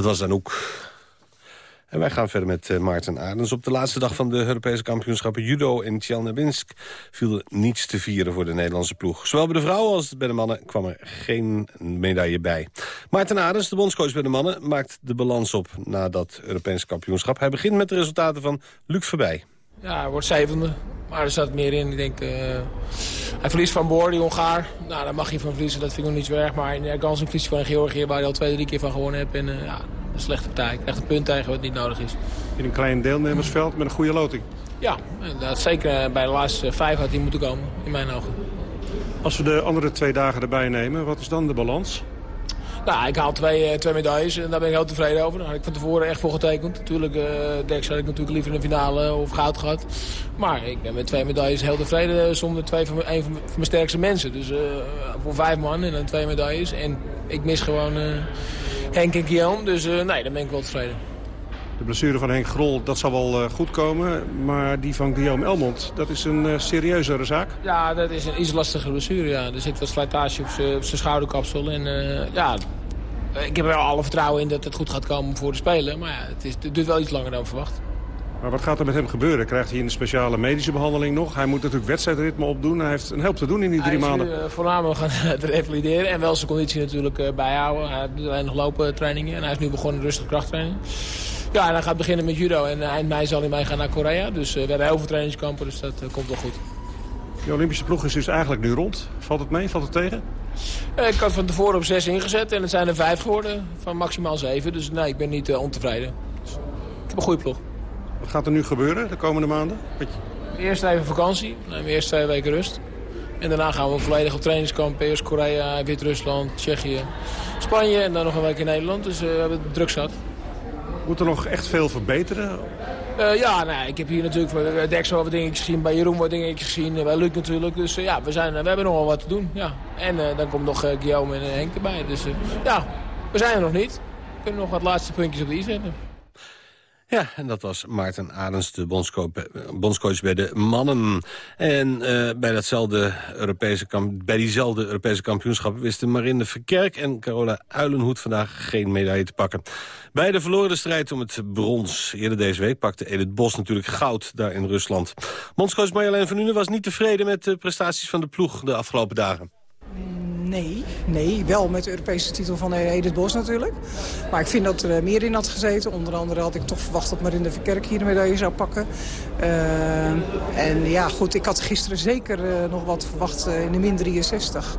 Dat was Anouk. En wij gaan verder met eh, Maarten Adens. Op de laatste dag van de Europese kampioenschappen judo in Tjelnabinsk... viel er niets te vieren voor de Nederlandse ploeg. Zowel bij de vrouwen als bij de mannen kwam er geen medaille bij. Maarten Adens, de bondscoach bij de mannen, maakt de balans op... na dat Europese kampioenschap. Hij begint met de resultaten van Luc Verbij. Ja, hij wordt zevende. Maar er zat meer in. Ik denk, eh, hij verliest van Boor, die Hongaar. Nou, daar mag je van verliezen. Dat vind ik nog niet zo erg. Maar in de Gans verlies van Georgië, waar je al twee, drie keer van gewonnen hebt. En eh, ja, een slechte partij. Echt een punt tegen wat niet nodig is. In een klein deelnemersveld met een goede loting. Ja, dat zeker bij de laatste vijf had hij moeten komen, in mijn ogen. Als we de andere twee dagen erbij nemen, wat is dan de balans? Nou, ik haal twee, eh, twee medailles en daar ben ik heel tevreden over. Daar had ik van tevoren echt voor getekend. Natuurlijk, uh, Dex had ik natuurlijk liever een finale of goud gehad. Maar ik ben met twee medailles heel tevreden zonder twee van, een van mijn sterkste mensen. Dus voor vijf man en dan twee medailles. En ik mis gewoon Henk en Guillaume, dus nee, daar ben ik wel tevreden. De blessure van Henk Grol, dat zal wel uh, goed komen. Maar die van Guillaume Elmond, dat is een uh, serieuzere zaak. Ja, dat is een iets lastige blessure. Ja. Er zit wat slijtage op zijn schouderkapsel. En uh, ja, ik heb er alle vertrouwen in dat het goed gaat komen voor de Spelen. Maar ja, het, is, het duurt wel iets langer dan verwacht. Maar wat gaat er met hem gebeuren? Krijgt hij een speciale medische behandeling nog? Hij moet natuurlijk wedstrijdritme opdoen. Hij heeft een help te doen in die drie maanden. Hij is uh, voornamelijk gaan revalideren en wel zijn conditie natuurlijk uh, bijhouden. Hij doet alleen nog lopen trainingen en hij is nu begonnen rustige krachttraining. Ja, en hij gaat beginnen met judo en eind mei zal hij meegaan naar Korea. Dus uh, we hebben heel veel trainingskampen, dus dat komt wel goed. De Olympische ploeg is dus eigenlijk nu rond. Valt het mee? Valt het tegen? Ik had van tevoren op zes ingezet en het zijn er vijf geworden van maximaal zeven. Dus nee, ik ben niet ontevreden. Dus, ik heb een goede ploeg. Wat gaat er nu gebeuren de komende maanden? Eerst even vakantie, dan we eerst twee weken rust. En daarna gaan we volledig op trainingskamp. Eerst Korea, Wit-Rusland, Tsjechië, Spanje en dan nog een week in Nederland. Dus uh, we hebben het druk zat. Moet er nog echt veel verbeteren? Uh, ja, nou, ik heb hier natuurlijk bij Dex wat dingetjes gezien. Bij Jeroen wat dingetjes gezien. Bij Luc natuurlijk. Dus ja, we, zijn, we hebben nog wel wat te doen. Ja. En dan komt nog Guillaume en Henk erbij. Dus ja, we zijn er nog niet. We kunnen nog wat laatste puntjes op de i zetten. Ja, en dat was Maarten Adens, de bondscoach, bij de mannen. En uh, bij, datzelfde Europese bij diezelfde Europese kampioenschappen... wisten Marinde Verkerk en Carola Uilenhoed vandaag geen medaille te pakken. Beide verloren de strijd om het brons. Eerder deze week pakte Edith Bos natuurlijk goud daar in Rusland. Bondscoach Marjolein van Nuenen was niet tevreden met de prestaties van de ploeg de afgelopen dagen. Nee, nee, wel met de Europese titel van Edith Bos natuurlijk. Maar ik vind dat er meer in had gezeten. Onder andere had ik toch verwacht dat Marinde Verkerk hier de medaille zou pakken. Uh, en ja, goed, ik had gisteren zeker uh, nog wat verwacht in de min 63.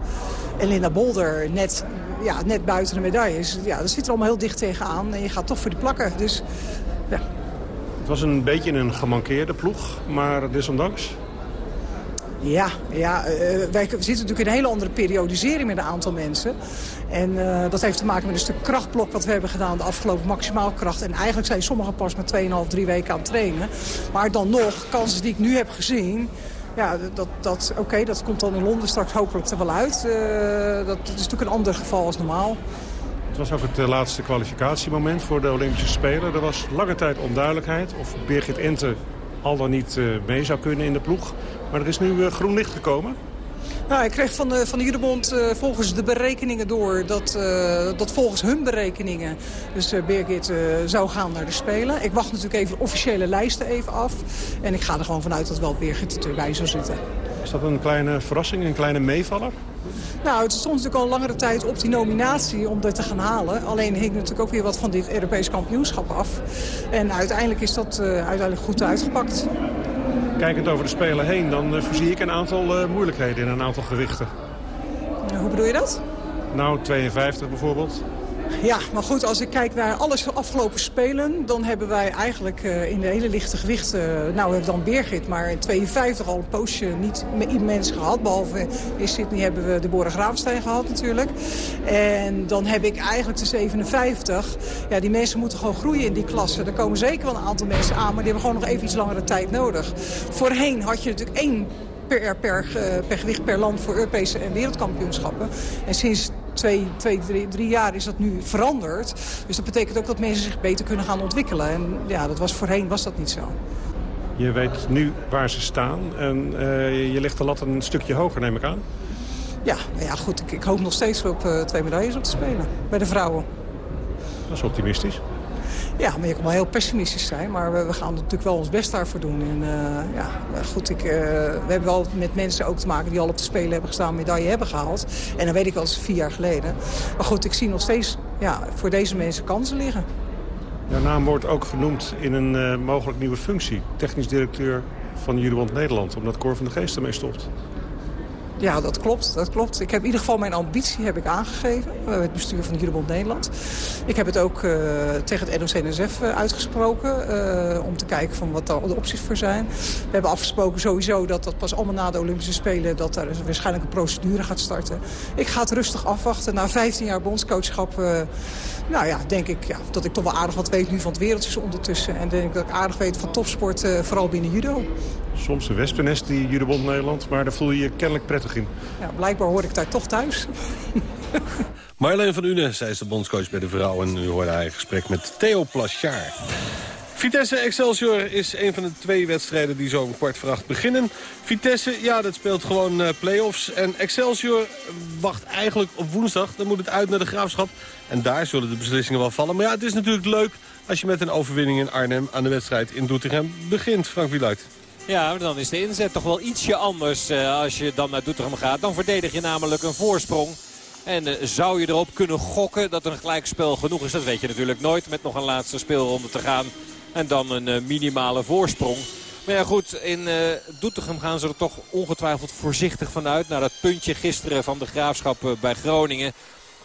En Linda Bolder net, ja, net buiten de medailles. Ja, dat zit er allemaal heel dicht tegenaan. En je gaat toch voor die plakken. Dus ja. Het was een beetje een gemankeerde ploeg, maar desondanks... Ja, ja uh, wij zitten natuurlijk in een hele andere periodisering met een aantal mensen. En uh, dat heeft te maken met een stuk krachtblok wat we hebben gedaan, de afgelopen maximaal kracht. En eigenlijk zijn sommigen pas met 2,5, 3 weken aan het trainen. Maar dan nog, kansen die ik nu heb gezien, ja, dat, dat, oké, dat komt dan in Londen straks hopelijk er wel uit. Uh, dat is natuurlijk een ander geval als normaal. Het was ook het laatste kwalificatiemoment voor de Olympische Spelen. Er was lange tijd onduidelijkheid of Birgit Ente al dan niet uh, mee zou kunnen in de ploeg. Maar er is nu uh, groen licht gekomen. Nou, ik kreeg van de, van de Judebond uh, volgens de berekeningen door dat, uh, dat volgens hun berekeningen dus uh, Birgit zou gaan naar de Spelen. Ik wacht natuurlijk even de officiële lijsten even af. En ik ga er gewoon vanuit dat wel Birgit erbij zou zitten. Is dat een kleine verrassing, een kleine meevaller? Nou, het stond natuurlijk al langere tijd op die nominatie om dat te gaan halen. Alleen hing natuurlijk ook weer wat van dit Europees kampioenschap af. En uiteindelijk is dat uiteindelijk goed uitgepakt. Kijkend over de Spelen heen, dan uh, voorzie ik een aantal uh, moeilijkheden in een aantal gewichten. Hoe bedoel je dat? Nou, 52 bijvoorbeeld. Ja, maar goed, als ik kijk naar alles afgelopen spelen... dan hebben wij eigenlijk uh, in de hele lichte gewichten... Uh, nou, we hebben dan Birgit, maar in 52 al een poosje niet immens gehad. Behalve in Sydney hebben we de Graafstein gehad natuurlijk. En dan heb ik eigenlijk de 57. Ja, die mensen moeten gewoon groeien in die klasse. Er komen zeker wel een aantal mensen aan, maar die hebben gewoon nog even iets langere tijd nodig. Voorheen had je natuurlijk één per, per, per gewicht per land voor Europese en wereldkampioenschappen. En sinds twee, twee drie, drie, jaar is dat nu veranderd. Dus dat betekent ook dat mensen zich beter kunnen gaan ontwikkelen. En ja, dat was voorheen was dat niet zo. Je weet nu waar ze staan en uh, je legt de lat een stukje hoger, neem ik aan. Ja, nou ja goed, ik, ik hoop nog steeds op uh, twee medailles op te spelen bij de vrouwen. Dat is optimistisch. Ja, maar je kan wel heel pessimistisch zijn. Maar we, gaan natuurlijk wel ons best daarvoor doen. En uh, ja, goed, ik, uh, we hebben wel met mensen ook te maken die al op de Spelen hebben gestaan, medaille hebben gehaald. En dan weet ik wel, eens vier jaar geleden. Maar goed, ik zie nog steeds ja, voor deze mensen kansen liggen. Jouw naam wordt ook genoemd in een uh, mogelijk nieuwe functie. Technisch directeur van Judebond Nederland, omdat Cor van de Geest ermee stopt. Ja, dat klopt, dat klopt. Ik heb in ieder geval mijn ambitie heb ik aangegeven. Uh, het bestuur van de Judebond Nederland. Ik heb het ook uh, tegen het NOC-NSF uh, uitgesproken. om te kijken van wat daar de opties voor zijn. We hebben afgesproken sowieso dat dat pas allemaal na de Olympische Spelen... dat daar dus waarschijnlijk een procedure gaat starten. Ik ga het rustig afwachten. Na 15 jaar bondscoachschap... nou ja, denk ik ja, dat ik toch wel aardig wat weet nu van het wereldje ondertussen. En denk ik dat ik aardig weet van topsport, vooral binnen judo. Soms een wespennest, die Judebond Nederland. Maar daar voel je je kennelijk prettig in. Ja, blijkbaar hoor ik daar toch thuis. Marleen van Une, zij is de bondscoach bij de vrouwen. En u hoorde haar in gesprek met Theo Plachard. Vitesse Excelsior is een van de twee wedstrijden die zo om kwart voor acht beginnen. Vitesse, ja, dat speelt gewoon uh, play-offs. En Excelsior wacht eigenlijk op woensdag. Dan moet het uit naar de Graafschap. En daar zullen de beslissingen wel vallen. Maar ja, het is natuurlijk leuk als je met een overwinning in Arnhem... aan de wedstrijd in Doetinchem begint, Frank Wieluid. Ja, dan is de inzet toch wel ietsje anders uh, als je dan naar Doetinchem gaat. Dan verdedig je namelijk een voorsprong. En uh, zou je erop kunnen gokken dat een gelijkspel genoeg is? Dat weet je natuurlijk nooit met nog een laatste speelronde te gaan. En dan een uh, minimale voorsprong. Maar ja goed, in Doetinchem gaan ze er toch ongetwijfeld voorzichtig vanuit. Na dat puntje gisteren van de Graafschap bij Groningen.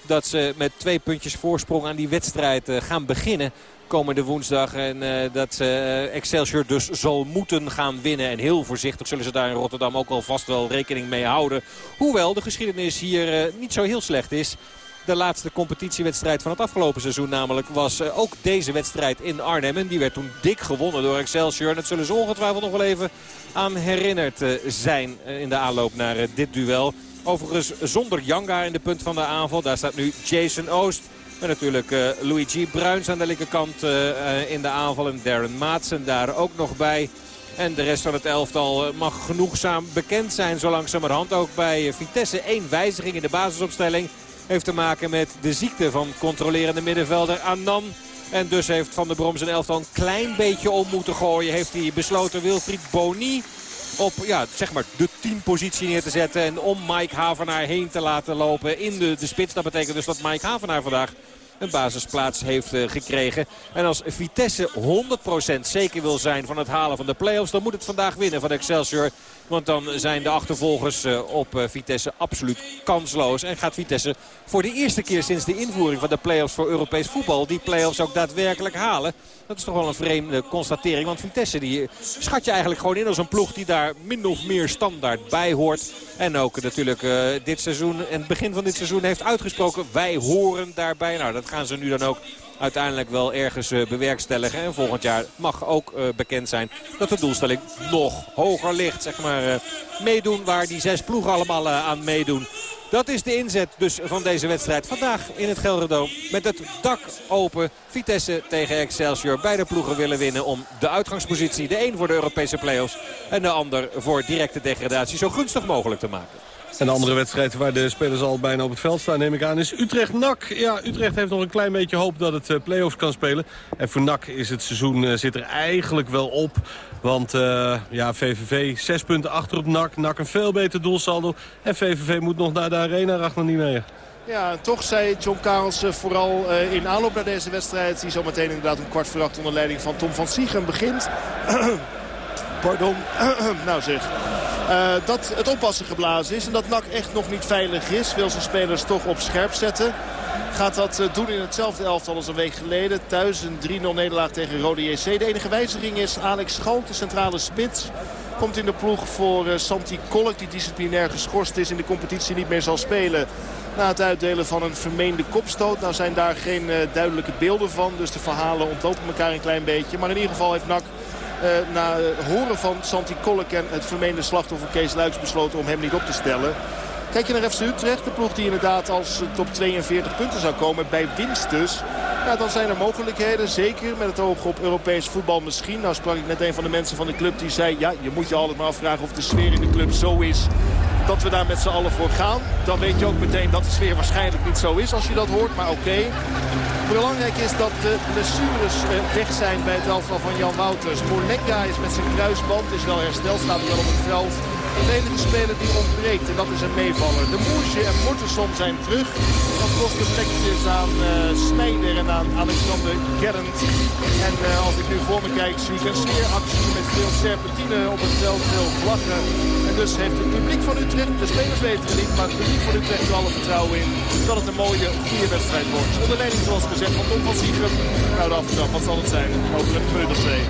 Dat ze met twee puntjes voorsprong aan die wedstrijd gaan beginnen komende woensdag. En uh, dat uh, Excelsior dus zal moeten gaan winnen. En heel voorzichtig zullen ze daar in Rotterdam ook al vast wel rekening mee houden. Hoewel de geschiedenis hier uh, niet zo heel slecht is. De laatste competitiewedstrijd van het afgelopen seizoen namelijk was ook deze wedstrijd in Arnhem. En die werd toen dik gewonnen door Excelsior. En dat zullen ze ongetwijfeld nog wel even aan herinnerd zijn in de aanloop naar dit duel. Overigens zonder Janga in de punt van de aanval. Daar staat nu Jason Oost. Met natuurlijk uh, Luigi Bruins aan de linkerkant uh, in de aanval. En Darren Maatsen daar ook nog bij. En de rest van het elftal mag genoegzaam bekend zijn. Zo langzamerhand ook bij Vitesse. één wijziging in de basisopstelling. Heeft te maken met de ziekte van controlerende middenvelder Anan. En dus heeft Van der Brom zijn elftal een klein beetje om moeten gooien. Heeft hij besloten Wilfried Boni op ja, zeg maar de positie neer te zetten. En om Mike Havenaar heen te laten lopen in de, de spits. Dat betekent dus dat Mike Havenaar vandaag een basisplaats heeft uh, gekregen. En als Vitesse 100% zeker wil zijn van het halen van de play-offs... dan moet het vandaag winnen van Excelsior. Want dan zijn de achtervolgers uh, op uh, Vitesse absoluut kansloos. En gaat Vitesse voor de eerste keer sinds de invoering van de play-offs voor Europees voetbal... die play-offs ook daadwerkelijk halen. Dat is toch wel een vreemde constatering. Want Vitesse die schat je eigenlijk gewoon in als een ploeg die daar min of meer standaard bij hoort. En ook natuurlijk dit seizoen en het begin van dit seizoen heeft uitgesproken. Wij horen daarbij. Nou, dat gaan ze nu dan ook uiteindelijk wel ergens uh, bewerkstelligen. En volgend jaar mag ook uh, bekend zijn dat de doelstelling nog hoger ligt. Zeg maar uh, meedoen waar die zes ploegen allemaal aan meedoen. Dat is de inzet dus van deze wedstrijd vandaag in het Gelderdoom. Met het dak open. Vitesse tegen Excelsior. Beide ploegen willen winnen om de uitgangspositie. De een voor de Europese play-offs en de ander voor directe degradatie zo gunstig mogelijk te maken. En de andere wedstrijd waar de spelers al bijna op het veld staan, neem ik aan, is Utrecht-NAC. Ja, Utrecht heeft nog een klein beetje hoop dat het uh, play-offs kan spelen. En voor NAC is het seizoen uh, zit er eigenlijk wel op. Want uh, ja, VVV zes punten achter op NAC. NAC een veel beter doelsaldo. En VVV moet nog naar de arena, Ragnar Niemeyer. Ja, toch zei John Karels vooral in aanloop naar deze wedstrijd... die zometeen inderdaad om kwart voor onder leiding van Tom van Siegen begint... Pardon, nou zeg. Uh, dat het oppassen geblazen is en dat NAC echt nog niet veilig is. Wil zijn spelers toch op scherp zetten. gaat dat eh, doen in hetzelfde elftal als een week geleden. Thuis een 3-0 nederlaag tegen Rode JC. De enige wijziging is Alex Schalk, de centrale spits. Komt in de ploeg voor uh, Santi Kolk, die disciplinair geschorst is in de competitie niet meer zal spelen. Na het uitdelen van een vermeende kopstoot. Nou zijn daar geen duidelijke beelden van. Dus de verhalen ontlopen elkaar een klein beetje. Maar in ieder geval heeft NAC uh, na horen van Santi Kolk en het vermeende slachtoffer Kees Luiks besloten om hem niet op te stellen. Kijk je naar FC Utrecht, de ploeg die inderdaad als top 42 punten zou komen. Bij winst dus. Ja, dan zijn er mogelijkheden. Zeker met het oog op Europees voetbal misschien. Nou sprak ik net een van de mensen van de club die zei... ja, je moet je altijd maar afvragen of de sfeer in de club zo is dat we daar met z'n allen voor gaan. Dan weet je ook meteen dat de sfeer waarschijnlijk niet zo is als je dat hoort. Maar oké. Belangrijk is dat de blessures weg zijn bij het elftal van Jan Wouters. Molenga is met zijn kruisband, is wel hersteld, staat wel op het veld. De enige speler die ontbreekt, en dat is een meevaller. De Moesje en Mortenson zijn terug. Dat kost de plekjes aan uh, en aan Alexander Gerrand. En uh, als ik nu voor me kijk, zie ik een sfeeractie met veel serpentine op het veld, veel. En dus heeft het publiek van Utrecht, de spelers weten het niet, maar het publiek van Utrecht er alle vertrouwen in dat het een mooie, goede wedstrijd wordt. Onder leiding, zoals gezegd, van Tom van Ziegem. Nou, de aftrap, wat zal het zijn? Over een minuut of twee.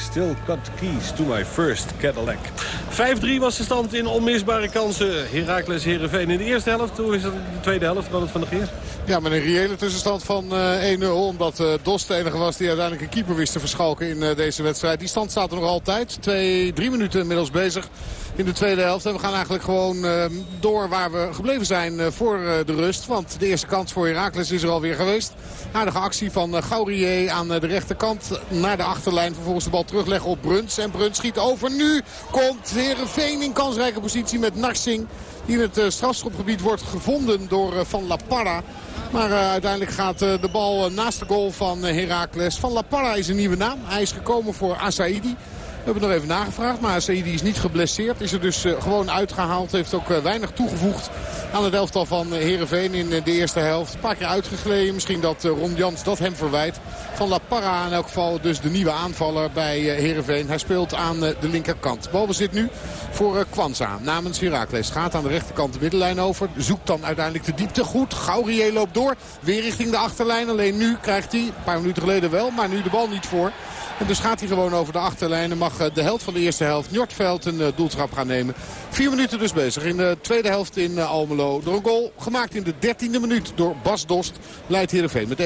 Still cut keys to my first Cadillac. 5-3 was de stand in onmisbare kansen. Heracles Herenveen in de eerste helft. Hoe is het in de tweede helft, Ronald van der Geer? Ja, met een reële tussenstand van uh, 1-0. Omdat uh, Dos de enige was die uiteindelijk een keeper wist te verschalken in uh, deze wedstrijd. Die stand staat er nog altijd. Twee, drie minuten inmiddels bezig in de tweede helft. En we gaan eigenlijk gewoon uh, door waar we gebleven zijn voor de rust. Want de eerste kans voor Heracles is er alweer geweest. Aardige actie van Gaurier aan de rechterkant naar de achterlijn. Vervolgens de bal terugleggen op Bruns. En Bruns schiet over. Nu komt Herenveen in kansrijke positie met Narsing. Die in het strafschopgebied wordt gevonden door Van La Parra. Maar uh, uiteindelijk gaat de bal naast de goal van Heracles. Van La Parra is een nieuwe naam. Hij is gekomen voor Asaidi. We hebben nog even nagevraagd, maar Saidi is niet geblesseerd. Is er dus uh, gewoon uitgehaald. Heeft ook uh, weinig toegevoegd aan het elftal van Herenveen in uh, de eerste helft. Een paar keer uitgegleden. Misschien dat Ron Jans dat hem verwijt. Van La Parra in elk geval dus de nieuwe aanvaller bij Herenveen. Hij speelt aan de linkerkant. Balbezit nu voor Kwanza namens Heracles. Gaat aan de rechterkant de middenlijn over. Zoekt dan uiteindelijk de diepte goed. Gaurier loopt door. Weer richting de achterlijn. Alleen nu krijgt hij, een paar minuten geleden wel, maar nu de bal niet voor. En dus gaat hij gewoon over de achterlijn. En mag de helft van de eerste helft, Njortveld, een doeltrap gaan nemen. Vier minuten dus bezig in de tweede helft in Almelo. Door een goal gemaakt in de dertiende minuut door Bas Dost. Leidt Heerenveen met 1-0.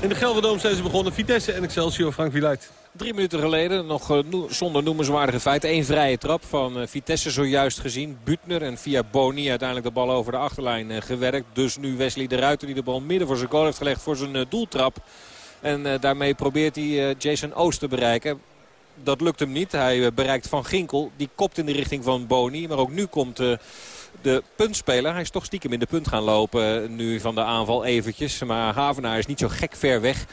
In de Gelderdoom zijn ze begonnen. Vitesse en Excelsior, Frank Wieluid. Drie minuten geleden, nog zonder noemenswaardige feiten. Eén vrije trap van Vitesse zojuist gezien. Butner en via Boni uiteindelijk de bal over de achterlijn gewerkt. Dus nu Wesley de Ruiter die de bal midden voor zijn goal heeft gelegd voor zijn doeltrap. En uh, daarmee probeert hij uh, Jason Oost te bereiken. Dat lukt hem niet. Hij uh, bereikt Van Ginkel. Die kopt in de richting van Boni. Maar ook nu komt de puntspeler. Hij is toch stiekem in de punt gaan lopen nu van de aanval eventjes. Maar Havenaar is niet zo gek ver weg.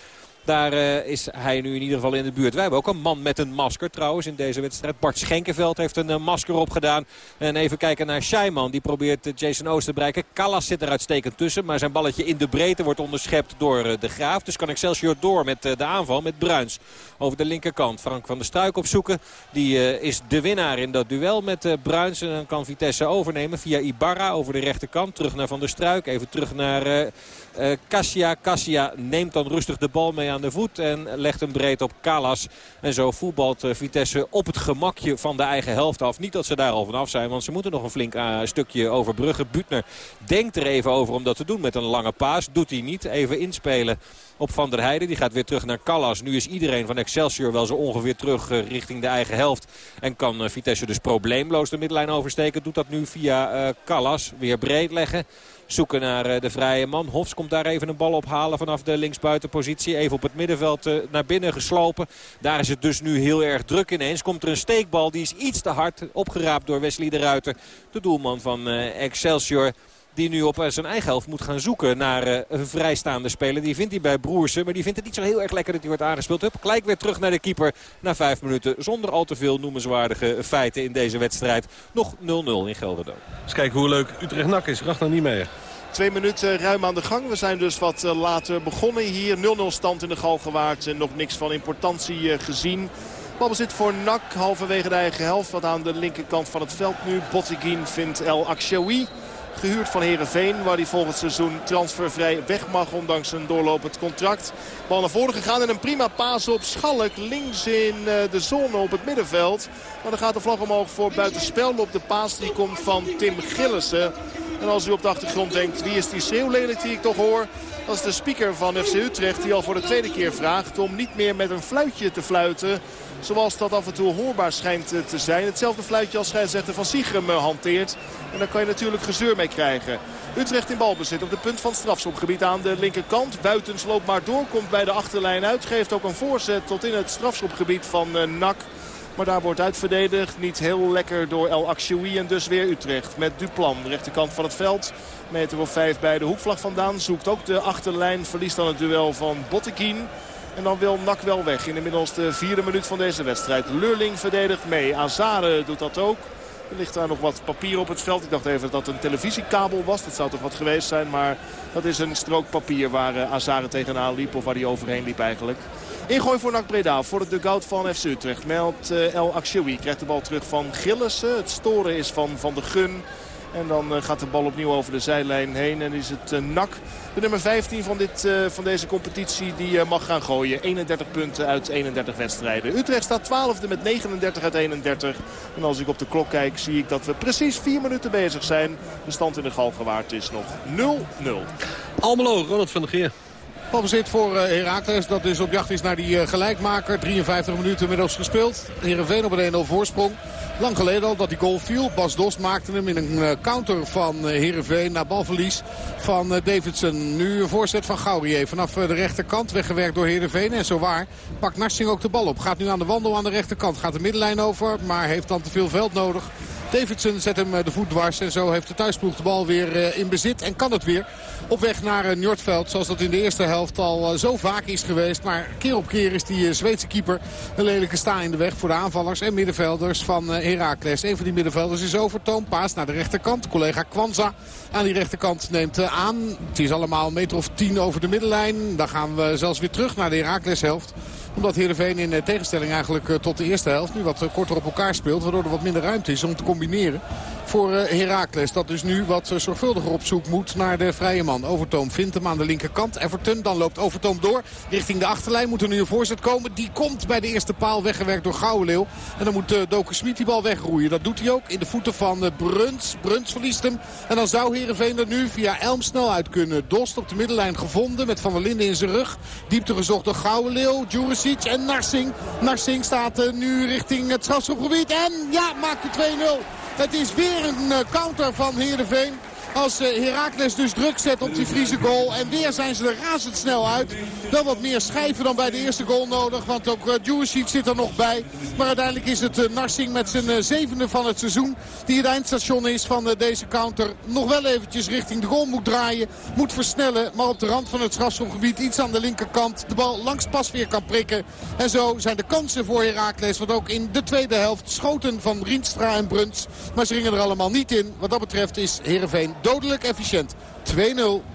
Daar uh, is hij nu in ieder geval in de buurt. Wij hebben ook een man met een masker trouwens in deze wedstrijd. Bart Schenkenveld heeft een uh, masker opgedaan. En even kijken naar Scheiman. Die probeert uh, Jason Oost te bereiken. Callas zit er uitstekend tussen. Maar zijn balletje in de breedte wordt onderschept door de Graaf. Dus kan Excelsior door met de aanval met Bruins. Over de linkerkant. Frank van der Struik opzoeken. Die is de winnaar in dat duel met Bruins. En dan kan Vitesse overnemen via Ibarra over de rechterkant. Terug naar Van der Struik. Even terug naar... Uh, Cassia. Cassia neemt dan rustig de bal mee aan de voet en legt hem breed op Kalas. En zo voetbalt Vitesse op het gemakje van de eigen helft af. Niet dat ze daar al vanaf zijn, want ze moeten nog een flink stukje overbruggen. Butner denkt er even over om dat te doen met een lange paas. Doet hij niet. Even inspelen op Van der Heijden. Die gaat weer terug naar Callas. Nu is iedereen van Excelsior wel zo ongeveer terug uh, richting de eigen helft. En kan uh, Vitesse dus probleemloos de middenlijn oversteken. Doet dat nu via uh, Callas. Weer breed leggen. Zoeken naar de vrije man. Hofs komt daar even een bal ophalen vanaf de linksbuitenpositie. Even op het middenveld naar binnen geslopen. Daar is het dus nu heel erg druk ineens. Komt er een steekbal. Die is iets te hard opgeraapt door Wesley de Ruiter. De doelman van Excelsior. Die nu op zijn eigen helft moet gaan zoeken naar uh, een vrijstaande speler. Die vindt hij bij Broersen. Maar die vindt het niet zo heel erg lekker dat hij wordt aangespeeld. Hup, gelijk weer terug naar de keeper na vijf minuten. Zonder al te veel noemenswaardige feiten in deze wedstrijd. Nog 0-0 in Gelderdoom. Eens kijken hoe leuk Utrecht-Nak is. Ragnar niet meer. Twee minuten ruim aan de gang. We zijn dus wat later begonnen hier. 0-0 stand in de Galgenwaard. En nog niks van importantie gezien. Balbezit voor Nak. Halverwege de eigen helft. Wat aan de linkerkant van het veld nu. Bottigin vindt El Akshawi gehuurd van Herenveen. Waar hij volgend seizoen transfervrij weg mag ondanks een doorlopend contract. Bal naar voren gegaan en een prima paas op Schalk. Links in de zone op het middenveld. Maar dan gaat de vlag omhoog voor buitenspel op de paas. Die komt van Tim Gillissen. En als u op de achtergrond denkt wie is die schreeuwlelijk die ik toch hoor. Dat is de speaker van FC Utrecht die al voor de tweede keer vraagt om niet meer met een fluitje te fluiten. Zoals dat af en toe hoorbaar schijnt te zijn. Hetzelfde fluitje als scheidsrechter van Siegrem hanteert. En daar kan je natuurlijk gezeur mee krijgen. Utrecht in balbezit op de punt van strafschopgebied aan de linkerkant. Buitens loopt maar door, komt bij de achterlijn uit. Geeft ook een voorzet tot in het strafschopgebied van uh, NAC. Maar daar wordt uitverdedigd. Niet heel lekker door El Akshoui en dus weer Utrecht. Met Duplan, de rechterkant van het veld. Meter of vijf bij de hoekvlag vandaan. Zoekt ook de achterlijn. Verliest dan het duel van Bottekin. En dan wil Nak wel weg in inmiddels de vierde minuut van deze wedstrijd. Lurling verdedigt mee. Azare doet dat ook. Er ligt daar nog wat papier op het veld. Ik dacht even dat dat een televisiekabel was. Dat zou toch wat geweest zijn. Maar dat is een strook papier waar uh, Azare tegenaan liep. Of waar hij overheen liep eigenlijk. Ingooi voor Nak Breda. Voor de dugout van FC Utrecht. Meldt uh, El Akshoui. Krijgt de bal terug van Gillissen. Het storen is van Van de Gun. En dan eh, gaat de bal opnieuw over de zijlijn heen. En is het uh, NAC, de nummer 15 van, dit, van deze competitie, die mag gaan gooien. 31 punten uit 31 wedstrijden. Utrecht staat 12e met 39 uit 31. En als ik op de klok kijk, zie ik dat we precies 4 minuten bezig zijn. De stand in de Galgenwaard is nog 0-0. Almelo, Ronald van der Geer. Balbezit voor uh, Heracles. Dat dus op jacht is naar die uh, gelijkmaker. 53 minuten inmiddels gespeeld. Heerenveen op een 1-0 voorsprong. Lang geleden al dat die goal viel. Bas Dos maakte hem in een uh, counter van Heerenveen naar balverlies van Davidson. Nu een voorzet van Gaurier vanaf de rechterkant. Weggewerkt door Heerenveen. En zo waar pakt Narsing ook de bal op. Gaat nu aan de wandel aan de rechterkant. Gaat de middenlijn over. Maar heeft dan te veel veld nodig. Davidson zet hem de voet dwars. En zo heeft de thuisploeg de bal weer in bezit. En kan het weer op weg naar Njortveld. Zoals dat in de eerste helft al zo vaak is geweest. Maar keer op keer is die Zweedse keeper een lelijke sta in de weg voor de aanvallers en middenvelders van Heracles. Een van die middenvelders is Overtoom. Paas naar de rechterkant. Collega Kwanza aan die rechterkant neemt aan. Het is allemaal een meter of tien over de middenlijn. Dan gaan we zelfs weer terug naar de Heracles helft omdat Heerenveen in tegenstelling eigenlijk tot de eerste helft nu wat korter op elkaar speelt. Waardoor er wat minder ruimte is om te combineren combineren. Voor Heracles. Dat dus nu wat zorgvuldiger op zoek moet naar de vrije man. Overtoom vindt hem aan de linkerkant. Everton, dan loopt Overtoom door richting de achterlijn. Moet er nu een voorzet komen. Die komt bij de eerste paal weggewerkt door Gouwenleeuw. En dan moet uh, Doken Smit die bal wegroeien. Dat doet hij ook in de voeten van Bruns. Bruns verliest hem. En dan zou Heerenveen er nu via Elm snel uit kunnen. Dost op de middenlijn gevonden met Van der Linden in zijn rug. Diepte gezocht door Gouwenleeuw, Juricic en Narsing. Narsing staat nu richting het strafschopgebied. En ja, maakt de 2-0. Het is weer een counter van Heerenveen. Als Heracles dus druk zet op die Friese goal. En weer zijn ze er razendsnel uit. Wel wat meer schijven dan bij de eerste goal nodig. Want ook uh, zit er nog bij. Maar uiteindelijk is het uh, Narsing met zijn zevende van het seizoen. Die het eindstation is van deze counter. Nog wel eventjes richting de goal moet draaien. Moet versnellen. Maar op de rand van het strafschopgebied iets aan de linkerkant. De bal langs pas weer kan prikken. En zo zijn de kansen voor Heracles. Want ook in de tweede helft schoten van Rienstra en Bruns. Maar ze ringen er allemaal niet in. Wat dat betreft is Heerenveen dodelijk efficiënt. 2-0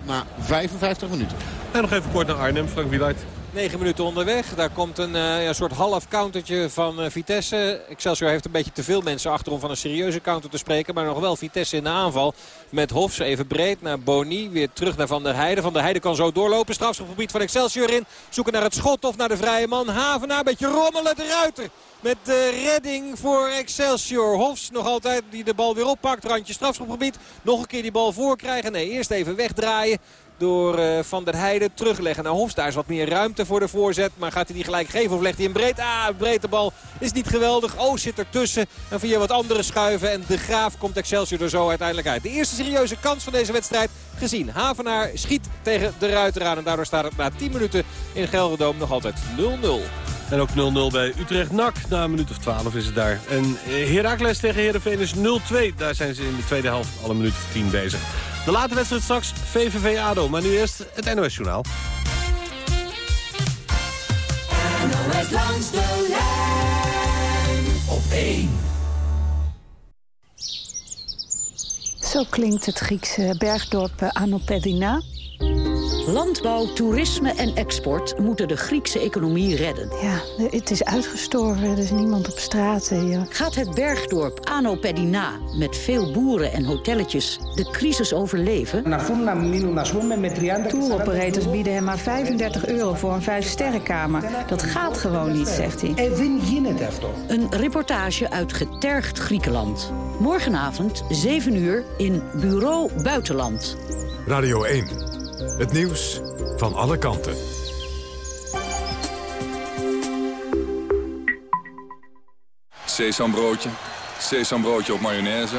na 55 minuten. En nog even kort naar Arnhem, Frank Wieluid. 9 minuten onderweg. Daar komt een ja, soort half countertje van uh, Vitesse. Excelsior heeft een beetje te veel mensen achterom van een serieuze counter te spreken. Maar nog wel Vitesse in de aanval. Met Hofs even breed naar Boni. Weer terug naar Van der Heijden. Van der Heijden kan zo doorlopen. Strafschopgebied van Excelsior in. Zoeken naar het schot of naar de vrije man. Havenaar een beetje rommelen de ruiter. Met de redding voor Excelsior. Hofs nog altijd die de bal weer oppakt. Randje strafschopgebied. Nog een keer die bal voorkrijgen. Nee, eerst even wegdraaien door uh, Van der Heijden terugleggen naar. Daar is wat meer ruimte voor de voorzet. Maar gaat hij die gelijk geven of legt hij hem breed? Ah, breed de bal is niet geweldig. Oh, zit ertussen. En via wat andere schuiven. En de Graaf komt Excelsior er zo uiteindelijk uit. De eerste serieuze kans van deze wedstrijd gezien. Havenaar schiet tegen de Ruiter aan. En daardoor staat het na 10 minuten in Gelderdoom nog altijd 0-0. En ook 0-0 bij Utrecht-NAC. Na een minuut of 12 is het daar. En Heracles tegen Heerenveen is 0-2. Daar zijn ze in de tweede helft alle minuut of 10 bezig. De late wedstrijd straks VVV-ADO. Maar nu eerst het NOS-journaal. NOS langs de lijn op 1. Zo klinkt het Griekse bergdorp Anopedina. Landbouw, toerisme en export moeten de Griekse economie redden. Ja, het is uitgestorven, er is niemand op straat. Ja. Gaat het bergdorp Anopedina met veel boeren en hotelletjes de crisis overleven? Tour-operators bieden hem maar 35 euro voor een vijfsterrenkamer. Dat gaat gewoon niet, zegt hij. Een reportage uit getergd Griekenland. Morgenavond, 7 uur, in Bureau Buitenland. Radio 1. Het nieuws van alle kanten. Sesambroodje, sesambroodje op mayonaise,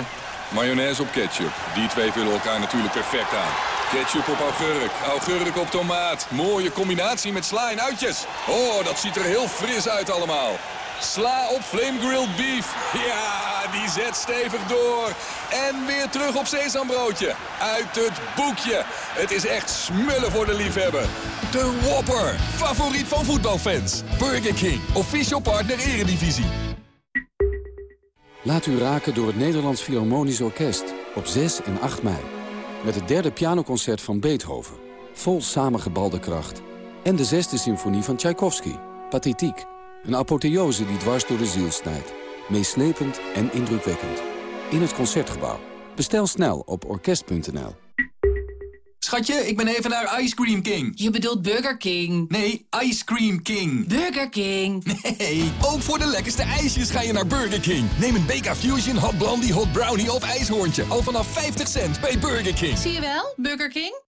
mayonaise op ketchup. Die twee vullen elkaar natuurlijk perfect aan. Ketchup op augurk, augurk op tomaat. Mooie combinatie met sla en uitjes. Oh, dat ziet er heel fris uit allemaal. Sla op flame grilled beef. Ja, die zet stevig door. En weer terug op sesambroodje. Uit het boekje. Het is echt smullen voor de liefhebber. De Whopper. Favoriet van voetbalfans. Burger King. Official partner Eredivisie. Laat u raken door het Nederlands Philharmonisch Orkest. Op 6 en 8 mei. Met het derde pianoconcert van Beethoven. Vol samengebalde kracht. En de zesde symfonie van Tchaikovsky. Pathetiek. Een apotheose die dwars door de ziel snijdt. Meeslepend en indrukwekkend. In het Concertgebouw. Bestel snel op orkest.nl. Schatje, ik ben even naar Ice Cream King. Je bedoelt Burger King. Nee, Ice Cream King. Burger King. Nee, ook voor de lekkerste ijsjes ga je naar Burger King. Neem een BK Fusion, Hot Blondie, Hot Brownie of ijshoorntje. Al vanaf 50 cent bij Burger King. Zie je wel, Burger King?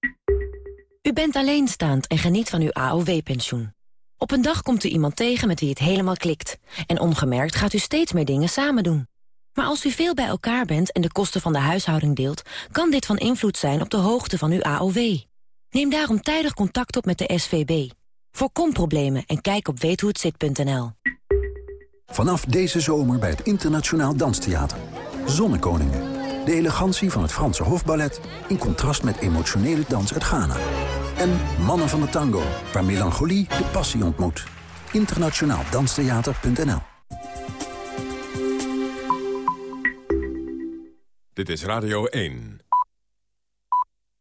U bent alleenstaand en geniet van uw AOW-pensioen. Op een dag komt u iemand tegen met wie het helemaal klikt. En ongemerkt gaat u steeds meer dingen samen doen. Maar als u veel bij elkaar bent en de kosten van de huishouding deelt... kan dit van invloed zijn op de hoogte van uw AOW. Neem daarom tijdig contact op met de SVB. Voorkom problemen en kijk op weethohetzit.nl. Vanaf deze zomer bij het Internationaal Danstheater. Zonnekoningen. De elegantie van het Franse hofballet... in contrast met emotionele dans uit Ghana. En Mannen van de Tango, waar melancholie de passie ontmoet. Internationaaldanstheater.nl Dit is Radio 1.